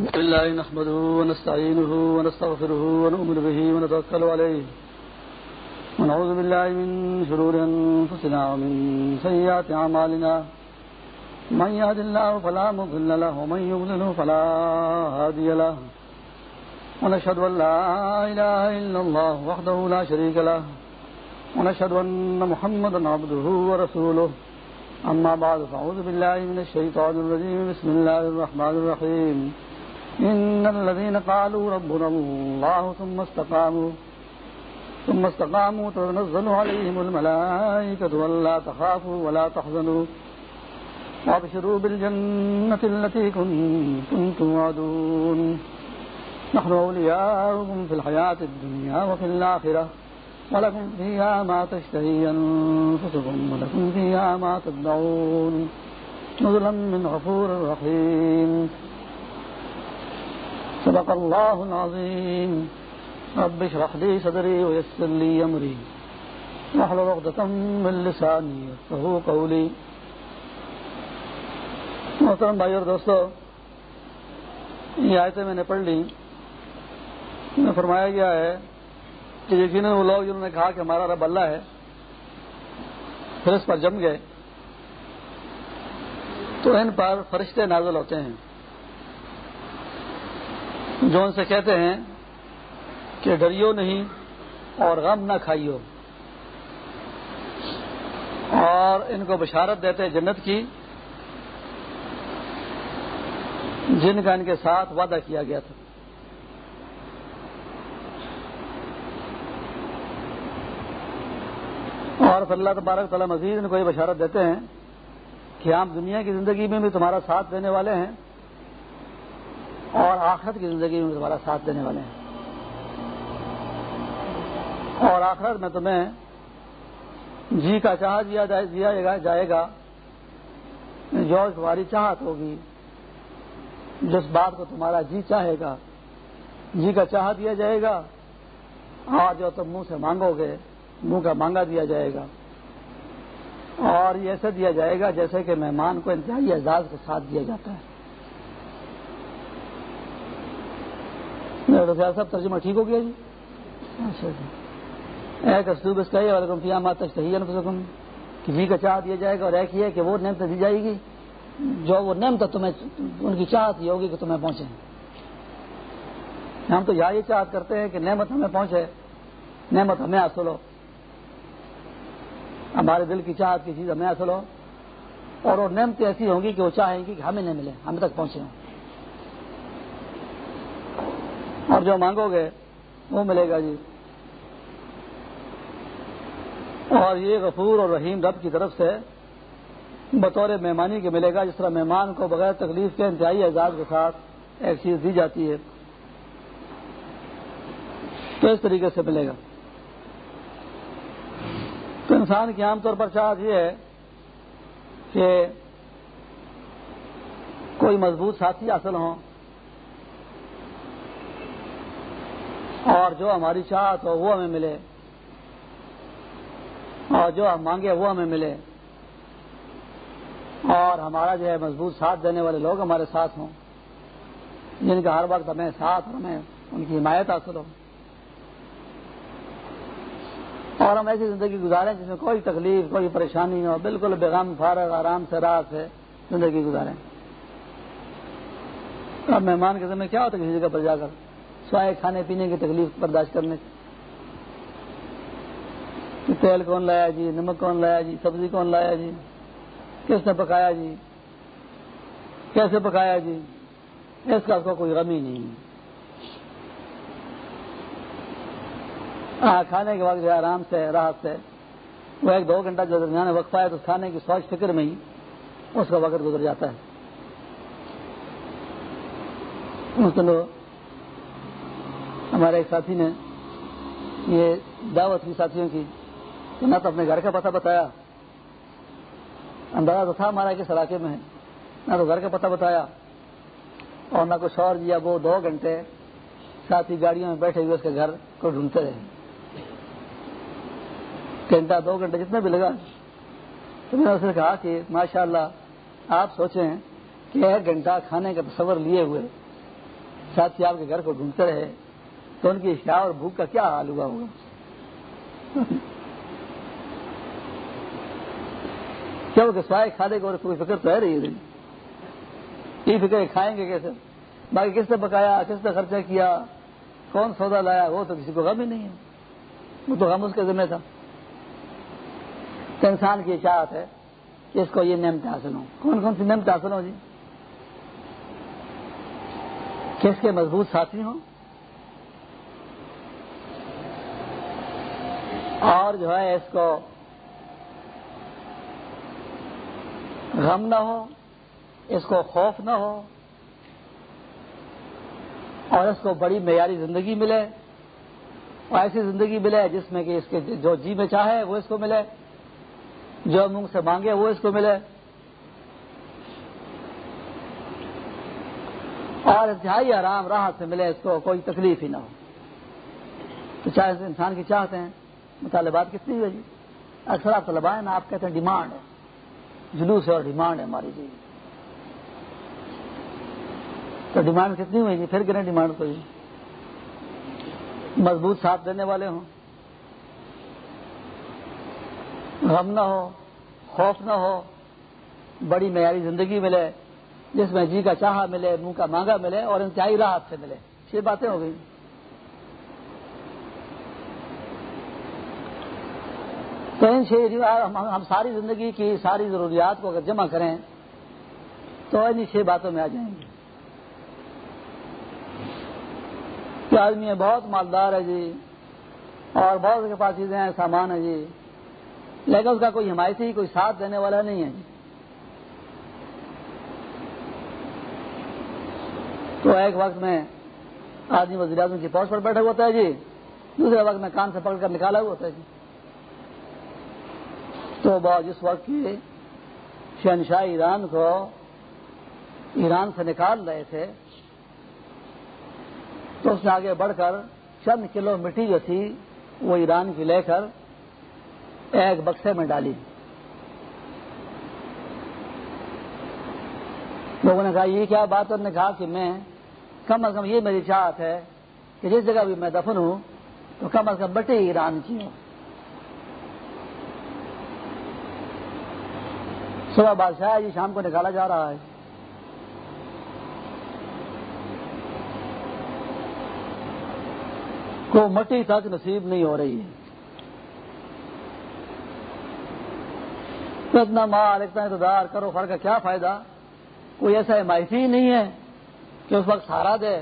الله نحمده ونستعينه ونستغفره ونؤمن به ونتوكل عليه. ونعوذ بالله من شرور أنفسنا ومن سيئات عمالنا من يهد الله فلا مضل له ومن يضلل فلا هادي له. ونشهد أن لا إله إلا الله وحده لا شريك له. ونشهد أن محمدا عبده ورسوله. أما بعد، فأعوذ بالله من الشيطان الرجيم. بسم الله الرحمن الرحيم. إن الذين قالوا ربنا الله ثم استقاموا ثم استقاموا تنزل عليهم الملائكة ولا تخافوا ولا تحزنوا. وابشروا بالجنة التي كنتم توعدون. نحن أولياؤكم في الحياة الدنيا وفي الآخرة، ولكم فيها ما تشتهي أنفسكم ولكم فيها ما تدعون. نزلا من غفور رحيم. صدق الله العظيم رب اشرح لي صدري ويسر لي أمري واحلل عقدة من لساني يفقهوا قولي محترم بھائی اور دوستو یہ آیتیں میں نے پڑھ لی. میں فرمایا گیا ہے کہ یقیناً وہ لوگ جنہوں نے کہا کہ ہمارا رب اللہ ہے، پھر اس پر جم گئے۔ تو ان پر فرشتے نازل ہوتے ہیں۔ جو ان سے کہتے ہیں کہ ڈریو نہیں اور غم نہ کھائیو۔ اور ان کو بشارت دیتے ہیں جنت کی، جن کا ان کے ساتھ وعدہ کیا گیا تھا۔ اور پھر اللہ تبارک تعالیٰ مزید ان کو یہ بشارت دیتے ہیں کہ ہم دنیا کی زندگی میں بھی تمہارا ساتھ دینے والے ہیں۔ اور آخرت کی زندگی میں تمہارا ساتھ دینے والے ہیں۔ اور آخرت میں تمہیں جی کا چاہ دیا دیا جائے گا۔ جو تمہاری چاہت ہوگی، جس بات کو تمہارا جی چاہے گا جی کا چاہ دیا جائے گا۔ اور جو تم منہ سے مانگو گے، منہ کا مانگا دیا جائے گا۔ اور یہ ایسے دیا جائے گا جیسے کہ مہمان کو انتہائی اعزاز کے ساتھ دیا جاتا ہے۔ صاحب ترجمہ ٹھیک ہو گیا جی؟ اچھا جی۔ ایک اسلوب اس کا یہ جی کا چاہ دیا جائے گا اور ایک یہ کہ وہ نعمت دی جائے گی۔ جو وہ نعمت تمہیں ان کی چاہت یہ ہوگی کہ تمہیں پہنچے۔ ہم تو یہاں یہ چاہت کرتے ہیں کہ نعمت ہمیں پہنچے۔ نعمت ہمیں حاصل ہو۔ ہمارے دل کی چاہت کی چیز ہمیں حاصل ہو۔ اور وہ نعمتیں ایسی ہوں گی کہ وہ چاہیں گی کہ ہمیں نہیں ملے ہمیں تک پہنچے ہوں۔ اور جو مانگو گے، وہ ملے گا جی۔ اور یہ غفور اور رحیم رب کی طرف سے بطور مہمانی کے ملے گا، جس طرح مہمان کو بغیر تکلیف کے انتہائی اعزاز کے ساتھ ایک چیز دی جاتی ہے۔ تو اس طریقے سے ملے گا۔ تو انسان کی عام طور پر چاہت یہ ہے کہ کوئی مضبوط ساتھی حاصل ہوں۔ اور جو ہماری چاہت ہو وہ ہمیں ملے۔ اور جو ہم مانگے وہ ہمیں ملے۔ اور ہمارا جو ہے مضبوط ساتھ دینے والے لوگ ہمارے ساتھ ہوں۔ جن کا ہر وقت ہمیں ساتھ اور ہمیں ان کی حمایت حاصل ہو۔ اور ہم ایسی زندگی گزاریں جس میں کوئی تکلیف، کوئی پریشانی ہو، بالکل بیغم فارغ، آرام سے راہ سے زندگی گزاریں۔ اب مہمان کے سمے کیا ہوتا ہے کسی جگہ پر جا کر؟ سوائے کھانے پینے کی تکلیف برداشت کرنے کی تیل کون لایا جی نمک کون لایا جی سبزی کون لایا جی کس نے پکایا جی کیسے پکایا جی اس کا اس کو کوئی غمی نہیں۔ ہاں کھانے کے وقت جو آرام سے، راحت سے، وہ ایک دو گھنٹہ جو درمیان وقفہ ہے تو کھانے کی سوچ فکر میں ہی اس کا وقت گزر جاتا ہے۔ ہمارے ایک ساتھی نے یہ دعوت کی ساتھیوں کی نہ تو اپنے گھر کا پتہ بتایا۔ اندازہ تو تھا ہمارا کس علاقے میں نہ تو گھر کا پتہ بتایا۔ اور نہ کچھ اور دیا، وہ دو گھنٹے ساتھی گاڑیوں میں بیٹھے ہوئے اس کے گھر کو ڈھونڈتے رہے۔ گھنٹہ، دو گھنٹے جتنا بھی لگا۔ تو میں نے اسے کہا کہ ماشاء اللہ آپ سوچیں کہ ایک گھنٹہ کھانے کا تصور لیے ہوئے ساتھی آپ کے گھر کو ڈھونڈتے رہے۔ تو ان کی شاہ اور بھوک کا کیا حال ہوا ہوگا؟ کیوں سوائے کھانے کو کوئی فکر تو ہے رہی ہے یہ فکر کھائیں گے کیسے؟ باقی کس نے پکایا؟ کس نے خرچہ کیا؟ کون سودا لایا؟ وہ تو کسی کو غم ہی نہیں ہے۔ وہ تو غم اس کے ذمہ تھا۔ تو انسان کی چاہت ہے کہ اس کو یہ نعمت حاصل ہو۔ کون کون سی نعمت حاصل ہو جی؟ کس کے مضبوط ساتھی ہوں؟ اور جو ہے اس کو غم نہ ہو، اس کو خوف نہ ہو، اور اس کو بڑی معیاری زندگی ملے، اور ایسی زندگی ملے جس میں کہ اس کے جو جی میں چاہے وہ اس کو ملے، جو منہ سے مانگے وہ اس کو ملے۔ اور انتہائی آرام راحت سے ملے، اس کو کوئی تکلیف ہی نہ ہو۔ تو چاہے انسان کی چاہتے ہیں مطالبات کتنی ہوئی جی؟ اکثر آپ طلبا ہے نا، آپ کہتے ہیں ڈیمانڈ ہے۔ جلوس ہے اور ڈیمانڈ ہے ہماری جی۔ تو ڈیمانڈ کتنی ہوئی جی؟ پھر کریں ڈیمانڈ کو جی مضبوط ساتھ دینے والے ہوں۔ غم نہ ہو، خوف نہ ہو، بڑی معیاری زندگی ملے، جس میں جی کا چاہا ملے، منہ کا مانگا ملے اور انتہائی راحت سے ملے۔ یہ باتیں ہو گئی۔ تو ان چھ ہم ساری زندگی کی ساری ضروریات کو اگر جمع کریں، تو ان چھ باتوں میں آ جائیں گے۔ کہ آدمی ہے، بہت مالدار ہے جی اور بہت کے پاس چیزیں ہیں، سامان ہے جی لیکن اس کا کوئی حمایتی، کوئی ساتھ دینے والا نہیں ہے جی۔ تو ایک وقت میں آدمی وزیر اعظم کی پوسٹ پر بیٹھا ہوتا ہے جی دوسرے وقت میں کان سے پکڑ کر نکالا ہوا ہوتا ہے جی۔ تو جس وقت کی شہنشاہ ایران کو ایران سے نکال رہے تھے، تو اس نے آگے بڑھ کر چند کلو مٹی جو تھی وہ ایران کی لے کر ایک بکسے میں ڈالی۔ لوگوں نے کہا، یہ کیا بات انہوں نے کہا کہ میں کم از کم یہ میری چاہت ہے کہ جس جگہ بھی میں دفن ہوں تو کم از کم بٹی ایران کی ہوں۔ صبح بادشاہ جی شام کو نکالا جا رہا ہے۔ کو مٹی تک نصیب نہیں ہو رہی ہے۔ اتنا مال، اتنا انتظار کرو فر کا کیا فائدہ؟ کوئی ایسا حمایتی ہی نہیں ہے کہ اس وقت سہارا دے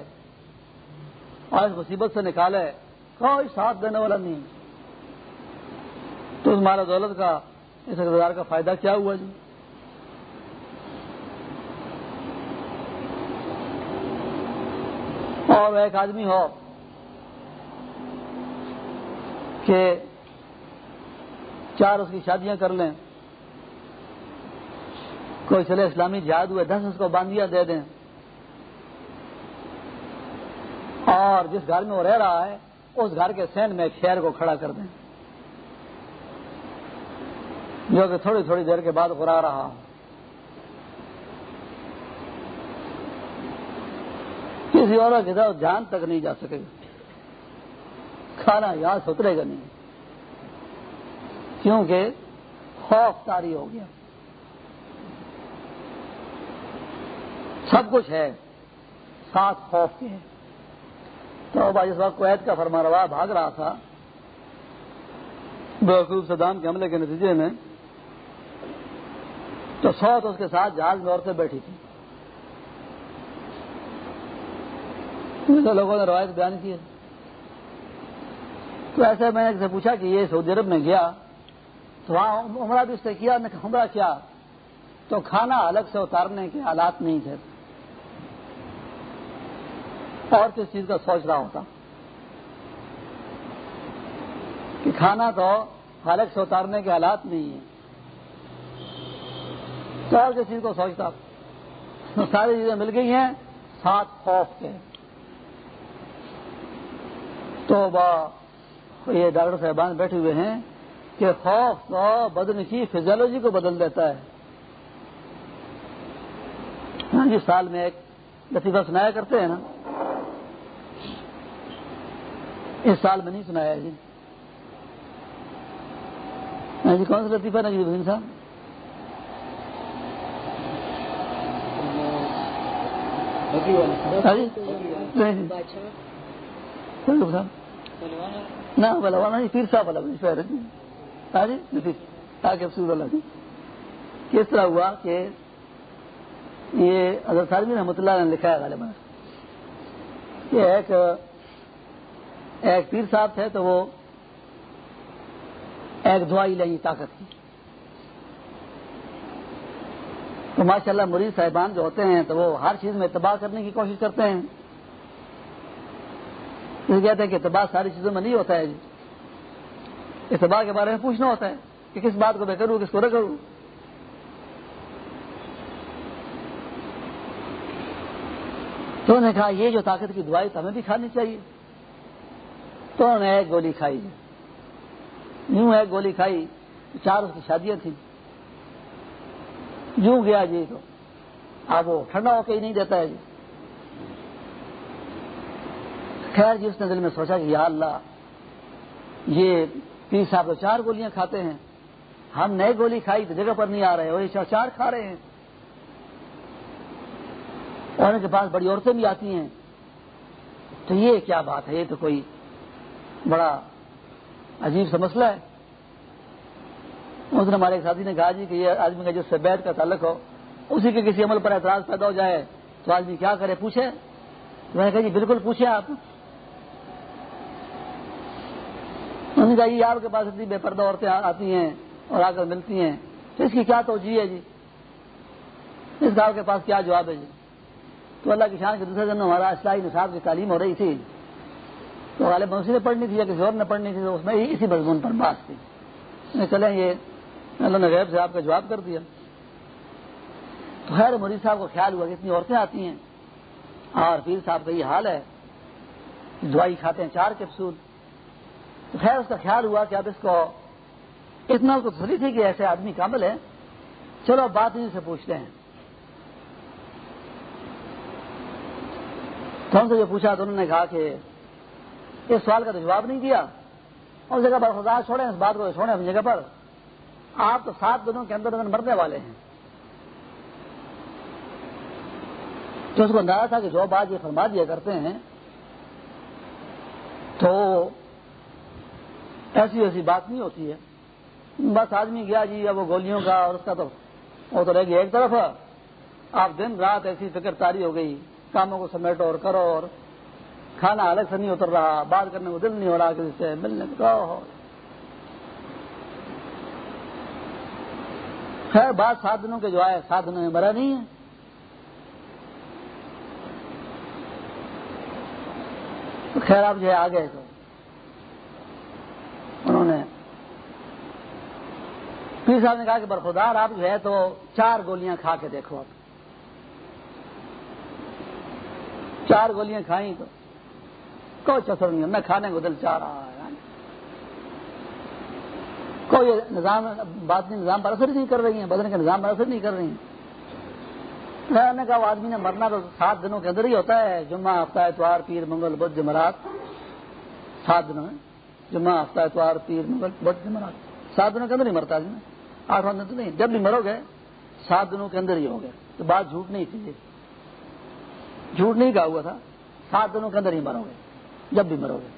اور اس مصیبت سے نکالے۔ کوئی ساتھ دینے والا نہیں۔ تو تمہارا دولت کا، اس اقتدار کا فائدہ کیا ہوا جی؟ اور ایک آدمی ہو کہ چار اس کی شادیاں کر لیں، کوئی چلے اسلامی جہاد ہوئے، دس اس کو باندھیاں دے دیں۔ اور جس گھر میں وہ رہ رہا ہے، اس گھر کے سین میں ایک شہر کو کھڑا کر دیں۔ جو کہ تھوڑی تھوڑی دیر کے بعد گرا رہا کسی اور کے جان تک نہیں جا سکے گا۔ کھانا یاد سترے گا نہیں۔ کیونکہ خوف تاری ہو گیا۔ سب کچھ ہے۔ ساتھ خوف کے تو بھائی اس وقت کویت کا فرما روا بھاگ رہا تھا بحقوب صدام کے حملے کے نتیجے میں تو سو تو اس کے ساتھ جہاز میں عورتیں بیٹھی تھی لوگوں نے روایت بیان کی ہے۔ تو ایسے میں نے پوچھا کہ یہ سعودی عرب میں گیا، تو وہاں عمرہ بھی اس سے کیا عمرہ کیا؟ تو کھانا الگ سے اتارنے کے حالات نہیں تھے۔ اور کس چیز کا سوچ رہا ہوتا۔ کہ کھانا تو الگ سے اتارنے کے حالات نہیں ہیں۔ تو اور کس چیز کو سوچتا۔ ساری چیزیں مل گئی ہیں سات خوف کے۔ تو یہ ڈاکٹر صاحبان بیٹھے ہوئے ہیں کہ خوف تو بدن کی فزیولوجی کو بدل دیتا ہے۔ ہاں جی سال میں ایک لطیفہ سنایا کرتے ہیں نا۔ اس سال میں نہیں سنایا جی۔ ہاں جی کون سا لطیفہ الدین صاحب؟ ہاں جی؟ نہ بلوانا جی پیر صاحب والا جی۔ ہاں جی تاکہ ہاں جی، افسوس والا جی۔ کس طرح ہوا کہ یہ حضرت سالمی رحمۃ اللہ نے لکھا ہے غالباً؟ کہ ایک ایک پیر صاحب تھے تو وہ ایک دعائی لیں طاقت کی۔ تو ماشاء اللہ مریض صاحبان جو ہوتے ہیں تو وہ ہر چیز میں اتباع کرنے کی کوشش کرتے ہیں۔ کہتے ہیں کہ اتباع ساری چیزوں میں نہیں ہوتا ہے جی۔ اتباع کے بارے میں پوچھنا ہوتا ہے کہ کس بات کو میں کروں، کس کو نہ کروں۔ تو انہوں نے کہا، یہ جو طاقت کی دعائی تو ہمیں بھی کھانی چاہیے۔ تو انہوں نے ایک گولی کھائی جی۔ یوں ایک گولی کھائی، چار اس کی شادیاں تھیں۔ یوں گیا جی تو۔ اب وہ ٹھنڈا ہو کے ہی نہیں دیتا ہے جی۔ خیر جی اس نے دل میں سوچا کہ یا اللہ، یہ تین صاحب تو چار گولیاں کھاتے ہیں۔ ہم نئے گولی کھائی تو جگہ پر نہیں آ رہے، اور یہ چار کھا رہے ہیں۔ اور ان کے پاس بڑی عورتیں بھی آتی ہیں۔ تو یہ کیا بات ہے؟ یہ تو کوئی بڑا عجیب سا مسئلہ ہے۔ اس نے ہمارے ساتھی نے کہا جی کہ یہ آدمی کا جس سے بیٹھ کا تعلق ہو، اسی کے کسی عمل پر اعتراض پیدا ہو جائے تو آدمی کیا کرے؟ پوچھے۔ میں نے کہا جی بالکل پوچھے آپ۔ انہوں نے کہا جی آپ کے پاس اتنی بے پردہ عورتیں آتی ہیں اور آ کر ملتی ہیں، تو اس کی کیا توجہ ہے جی؟ اس کا آپ کے پاس کیا جواب ہے جی؟ تو اللہ کی شان کے دوسرے دن ہمارا اسلائی نصاب کی تعلیم ہو رہی تھی۔ تو غالب منسی نے پڑھنی تھی، یا کسی اور نے پڑھنی تھی، تو اس میں اسی مضمون پر بات تھی چلیں، یہ اللہ نے غیب سے آپ کا جواب کر دیا۔ تو خیر مریض صاحب کو خیال ہوا کہ اتنی عورتیں آتی ہیں۔ اور پیر صاحب کا یہ حال ہے۔ دوائی کھاتے ہیں، چار کیپسول تو خیر اس کا خیال ہوا کہ اب اس کو اتنا اس کو تسلی تھی کہ ایسے آدمی کامل ہے چلو بات انہیں سے پوچھتے ہیں۔ تو ہم سے جو پوچھا تو انہوں نے کہا کہ اس سوال کا تو جواب نہیں دیا۔ اس جگہ پر خدا چھوڑیں، اس بات کو چھوڑیں اپنی جگہ پر۔ آپ تو سات دنوں کے اندر اندر مرنے والے ہیں۔ تو اس کو اندازہ تھا کہ جو بات یہ فرما دیا کرتے ہیں تو ایسی ایسی بات نہیں ہوتی ہے۔ بس آدمی گیا جی اب وہ گولیوں کا اور اس کا تو وہ تو رہ گیا ایک طرف۔ آپ دن رات ایسی فکر تاری ہو گئی، کاموں کو سمیٹو اور کرو اور کھانا الگ سے نہیں اتر رہا، بات کرنے کو دل نہیں ہو رہا کسی سے، ملنے کو خیر، بات سات دنوں کے جو آئے سات دنوں میں مرا نہیں ہے۔ تو خیر، آپ جو ہے آ گئے تو۔ انہوں نے پیر صاحب نے کہا کہ برفدار آپ جو ہے تو چار گولیاں کھا کے دیکھو آپ۔ چار گولیاں کھائیں تو کوئی چسر نہیں میں کھانے کو دل چاہ رہا ہے۔ کوئی نظام بات نہیں، نظام پر اثر نہیں کر رہی ہیں۔ بدن کے نظام پر اثر نہیں کر رہی ہیں۔ نے کہا آدمی نے مرنا تو سات دنوں کے اندر ہی ہوتا ہے۔ جمعہ، ہفتہ، اتوار، پیر، منگل، بدھ، جمعرات سات دنوں میں۔ جمعہ، ہفتہ، اتوار پیر منگل بدھ جمعرات۔ سات دنوں کے اندر ہی مرتا ہے آٹھ دن تو نہیں، جب بھی مرو گے، سات دنوں کے اندر ہی ہو گئے تو بات جھوٹ نہیں تھی جھوٹ نہیں کہا ہوا تھا، سات دنوں کے اندر ہی مرو گے، جب بھی مرو گے۔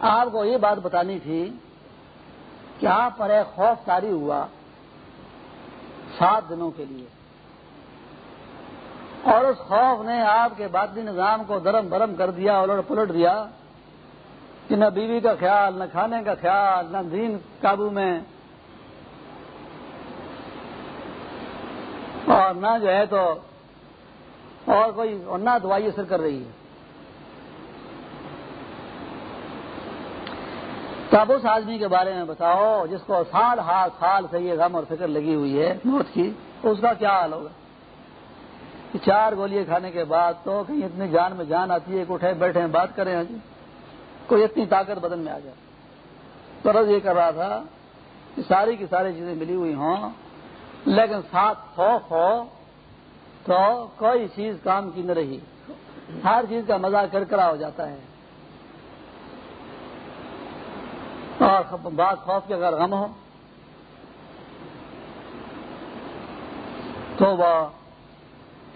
آپ کو یہ بات بتانی تھی کہ آپ پر ایک خوف تاری ہوا سات دنوں کے لیے۔ اور اس خوف نے آپ کے باطنی نظام کو درم برم کر دیا، الٹ پلٹ دیا۔ کہ نہ بیوی کا خیال، نہ کھانے کا خیال، نہ دین قابو میں۔ اور نہ جو ہے تو اور کوئی، اور نہ دوائی اثر کر رہی ہے۔ تو اب اس آدمی کے بارے میں بتاؤ جس کو سال ہاتھ سال سے یہ غم اور فکر لگی ہوئی ہے موت کی، اس کا کیا حال ہوگا؟ چار گولیاں کھانے کے بعد تو کہیں اتنی جان میں جان آتی ہے کہ اٹھے بیٹھے بات کریں جی کوئی اتنی طاقت بدن میں آ جائے۔ فرض یہ کر رہا تھا کہ ساری کی ساری چیزیں ملی ہوئی ہوں، لیکن ساتھ خوف ہو تو کوئی چیز کام کی نہ رہی۔ ہر چیز کا مزہ کرکرا ہو جاتا ہے۔ اور بات خوف کے اگر غم ہو، تو وہ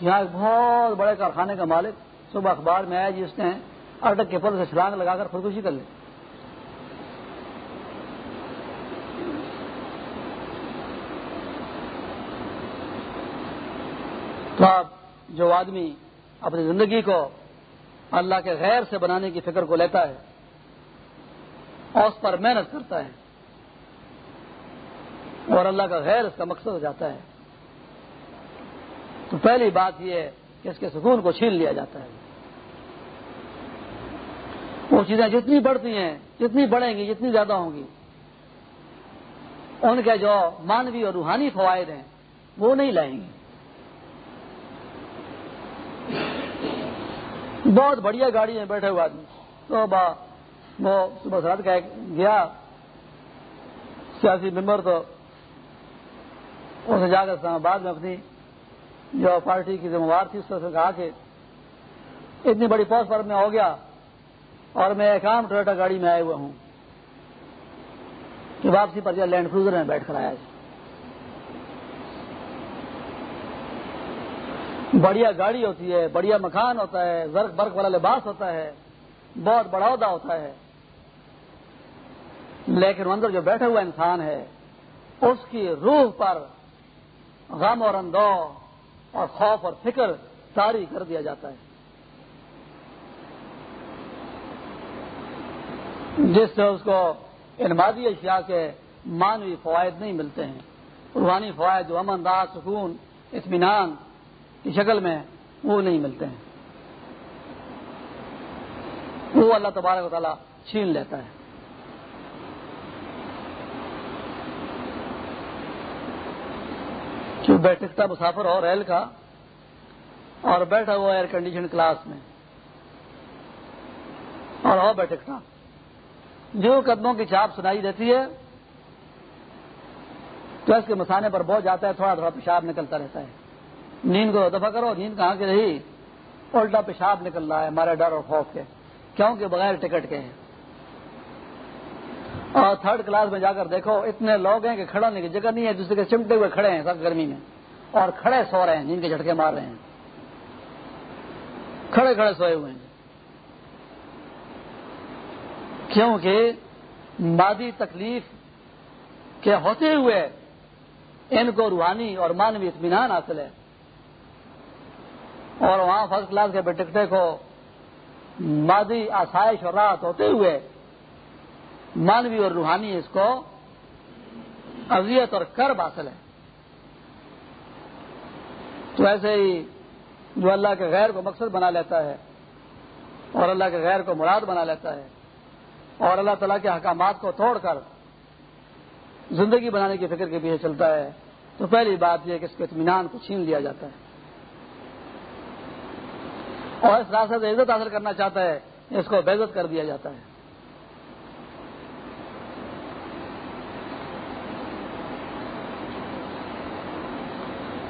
یہاں ایک بہت بڑے کارخانے کا مالک صبح اخبار میں آیا جی اس نے اٹک کے پل سے چھلانگ لگا کر خودکشی کر لی تو آپ جو آدمی اپنی زندگی کو اللہ کے غیر سے بنانے کی فکر کو لیتا ہے، اور اس پر محنت کرتا ہے، اور اللہ کا غیر اس کا مقصد ہو جاتا ہے، تو پہلی بات یہ ہے کہ اس کے سکون کو چھین لیا جاتا ہے۔ وہ چیزیں جتنی بڑھتی ہیں، جتنی بڑھیں گی، جتنی زیادہ ہوں گی۔ ان کے جو مانوی اور روحانی فوائد ہیں، وہ نہیں لائیں گی۔ بہت بڑھیا گاڑی میں بیٹھے ہوئے آدمی۔ تو با وہ صبح سرحد کا گیا، سیاسی ممبر تو اسے جا کر اسلام آباد میں اپنی جو پارٹی کی ذمہ دار تھی، اس سے کہا کہ اتنی بڑی پوسٹ پر میں ہو گیا۔ اور میں ایک عام ٹویٹا گاڑی میں آئے ہوئے ہوں کہ واپسی پر لینڈ کروزر میں بیٹھ کر آیا بڑھیا گاڑی ہوتی ہے، بڑھیا مکان ہوتا ہے، زرق برق والا لباس ہوتا ہے، بہت بڑا عہدہ ہوتا ہے۔ لیکن اندر جو بیٹھا ہوا انسان ہے، اس کی روح پر غم اور اندو اور خوف اور فکر تاری کر دیا جاتا ہے۔ جس سے اس کو انمادی اشیاء کے مانوی فوائد نہیں ملتے ہیں۔ روحانی فوائد جو امن راہ سکون، اطمینان کی شکل میں وہ نہیں ملتے ہیں۔ وہ اللہ تبارک و تعالیٰ چھین لیتا ہے۔ بیٹھتا مسافر ہو ریل کا؟ اور بیٹھا ہوا ایئر کنڈیشن کلاس میں۔ اور ہو بیٹھتا جو قدموں کی چاپ سنائی دیتی ہے، تو اس کے مسانے پر بہت جاتا ہے، تھوڑا تھوڑا پیشاب نکلتا رہتا ہے۔ نیند کو دفاع کرو، نیند کہاں کی رہی؟ الٹا پیشاب نکل رہا ہے، ہمارے ڈر اور خوف کے۔ کیونکہ بغیر ٹکٹ کے ہیں۔ اور تھرڈ کلاس میں جا کر دیکھو، اتنے لوگ ہیں کہ کھڑا ہونے کی جگہ نہیں ہے، دوسرے کے چمٹے ہوئے کھڑے ہیں سب گرمی میں۔ اور کھڑے سو رہے ہیں جن کے جھٹکے مار رہے ہیں۔ کھڑے کھڑے سوئے ہوئے ہیں۔ کیونکہ مادی تکلیف کے ہوتے ہوئے ان کو روحانی اور مانوی اطمینان حاصل ہے۔ اور وہاں فرسٹ کلاس کے ٹکٹے کو مادی آسائش اور راحت ہوتے ہوئے مانوی اور روحانی اس کو اذیت اور کرب حاصل ہے۔ تو ایسے ہی جو اللہ کے غیر کو مقصد بنا لیتا ہے اور اللہ کے غیر کو مراد بنا لیتا ہے اور اللہ تعالیٰ کے احکامات کو توڑ کر زندگی بنانے کی فکر کے پیچھے چلتا ہے، تو پہلی بات یہ کہ اس کے اطمینان کو چھین لیا جاتا ہے۔ اور اس راستے سے عزت حاصل کرنا چاہتا ہے، اس کو بےزت کر دیا جاتا ہے۔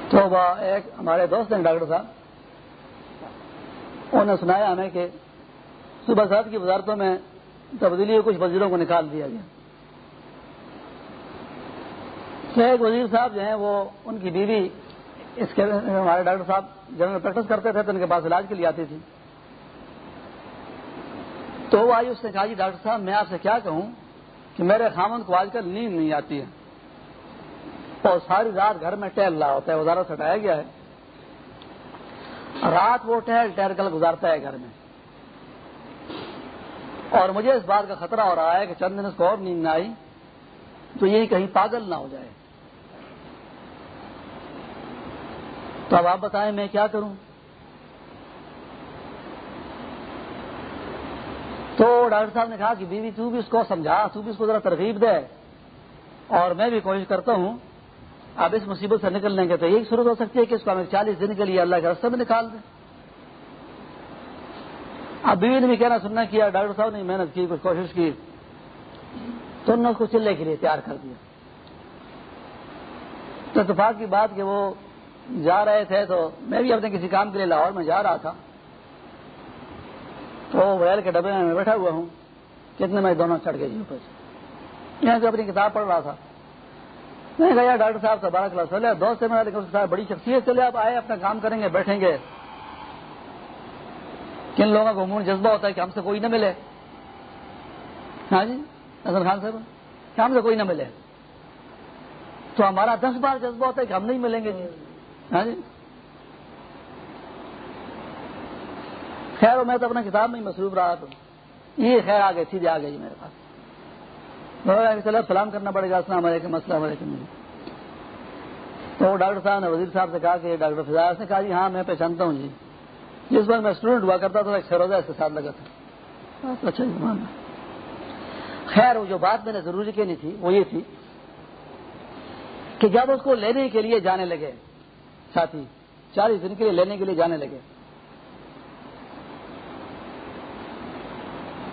تو وہ ایک ہمارے دوست ہیں، ڈاکٹر صاحب۔ انہوں نے سنایا ہمیں کہ صبح سات کی وزارتوں میں تبدیلی کچھ وزیروں کو نکال دیا گیا۔ ایک وزیر صاحب جو ہیں وہ ان کی بیوی اس کے ہمارے ڈاکٹر صاحب جنرل پریکٹس کرتے تھے تو ان کے پاس علاج کے لیے آتی تھی۔ تو وہ آئی اس نے کہا جی ڈاکٹر صاحب، میں آپ سے کیا کہوں کہ میرے خامن کو آج کل نیند نہیں آتی ہے۔ اور ساری رات گھر میں ٹہل رہا ہوتا ہے، وزارت سے ہٹایا گیا ہے۔ رات وہ ٹہل ٹہل کر گزارتا ہے گھر میں۔ اور مجھے اس بات کا خطرہ ہو رہا ہے کہ چند دن اس کو اور نیند نہ آئی تو یہی کہیں پاگل نہ ہو جائے۔ تو اب آپ بتائیں میں کیا کروں؟ تو ڈاکٹر صاحب نے کہا کہ بیوی تو بھی اس کو سمجھا، تو بھی اس کو ذرا ترغیب دے۔ اور میں بھی کوشش کرتا ہوں۔ اب اس مصیبت سے نکلنے کے تو یہی صورت ہو سکتی ہے کہ اس کو ہمیں چالیس دن کے لیے اللہ کے رستے میں نکال دیں اب بیوی نے بھی کہنا سننا کیا، ڈاکٹر صاحب نے محنت کی، کچھ کوشش کی، تو انہوں نے اس کو چلنے کے لیے تیار کر دیا۔ تو اتفاق کی بات کہ وہ جا رہے تھے تو میں بھی اپنے کسی کام کے لیے لاہور میں جا رہا تھا۔ تو ویل کے ڈبے میں بیٹھا ہوا ہوں۔ کتنے میں دونوں چڑھ گئے جی اوپر سے۔ یہاں سے اپنی کتاب پڑھ رہا تھا۔ میں نے کہا ڈاکٹر صاحب سے بارہ کلاس، چلے، دوست سے میرا لیکن صاحب بڑی شخصیت چلے آپ آئے، اپنا کام کریں گے، بیٹھیں گے۔ کن لوگوں کو عموماً جذبہ ہوتا ہے کہ ہم سے کوئی نہ ملے؟ ہاں جی حسن خان صاحب، کہ ہم سے کوئی نہ ملے۔ تو ہمارا دس بار جذبہ ہوتا ہے کہ ہم نہیں ملیں گے۔ جی ہاں جی۔ خیر میں تو اپنا کتاب میں مصروف رہا تو یہ خیر آ گئے سیدھے آ گئی جی میرے پاس۔ چلو سلام کرنا پڑے گا۔ السلام علیکم السلام علیکم۔ تو ڈاکٹر صاحب نے وزیر صاحب سے کہا کہ ڈاکٹر فضاس نے کہا جی ہاں میں پہچانتا ہوں جی۔ جس بار میں اسٹوڈنٹ ہوا کرتا تھا ایک سروزہ اس کے ساتھ لگا تھا۔ اچھا جی خیر وہ جو بات میں نے ضروری کہنی تھی وہ یہ تھی کہ جب اس کو لینے کے لیے جانے لگے ساتھی چالیس دن کے لیے لینے کے لیے جانے لگے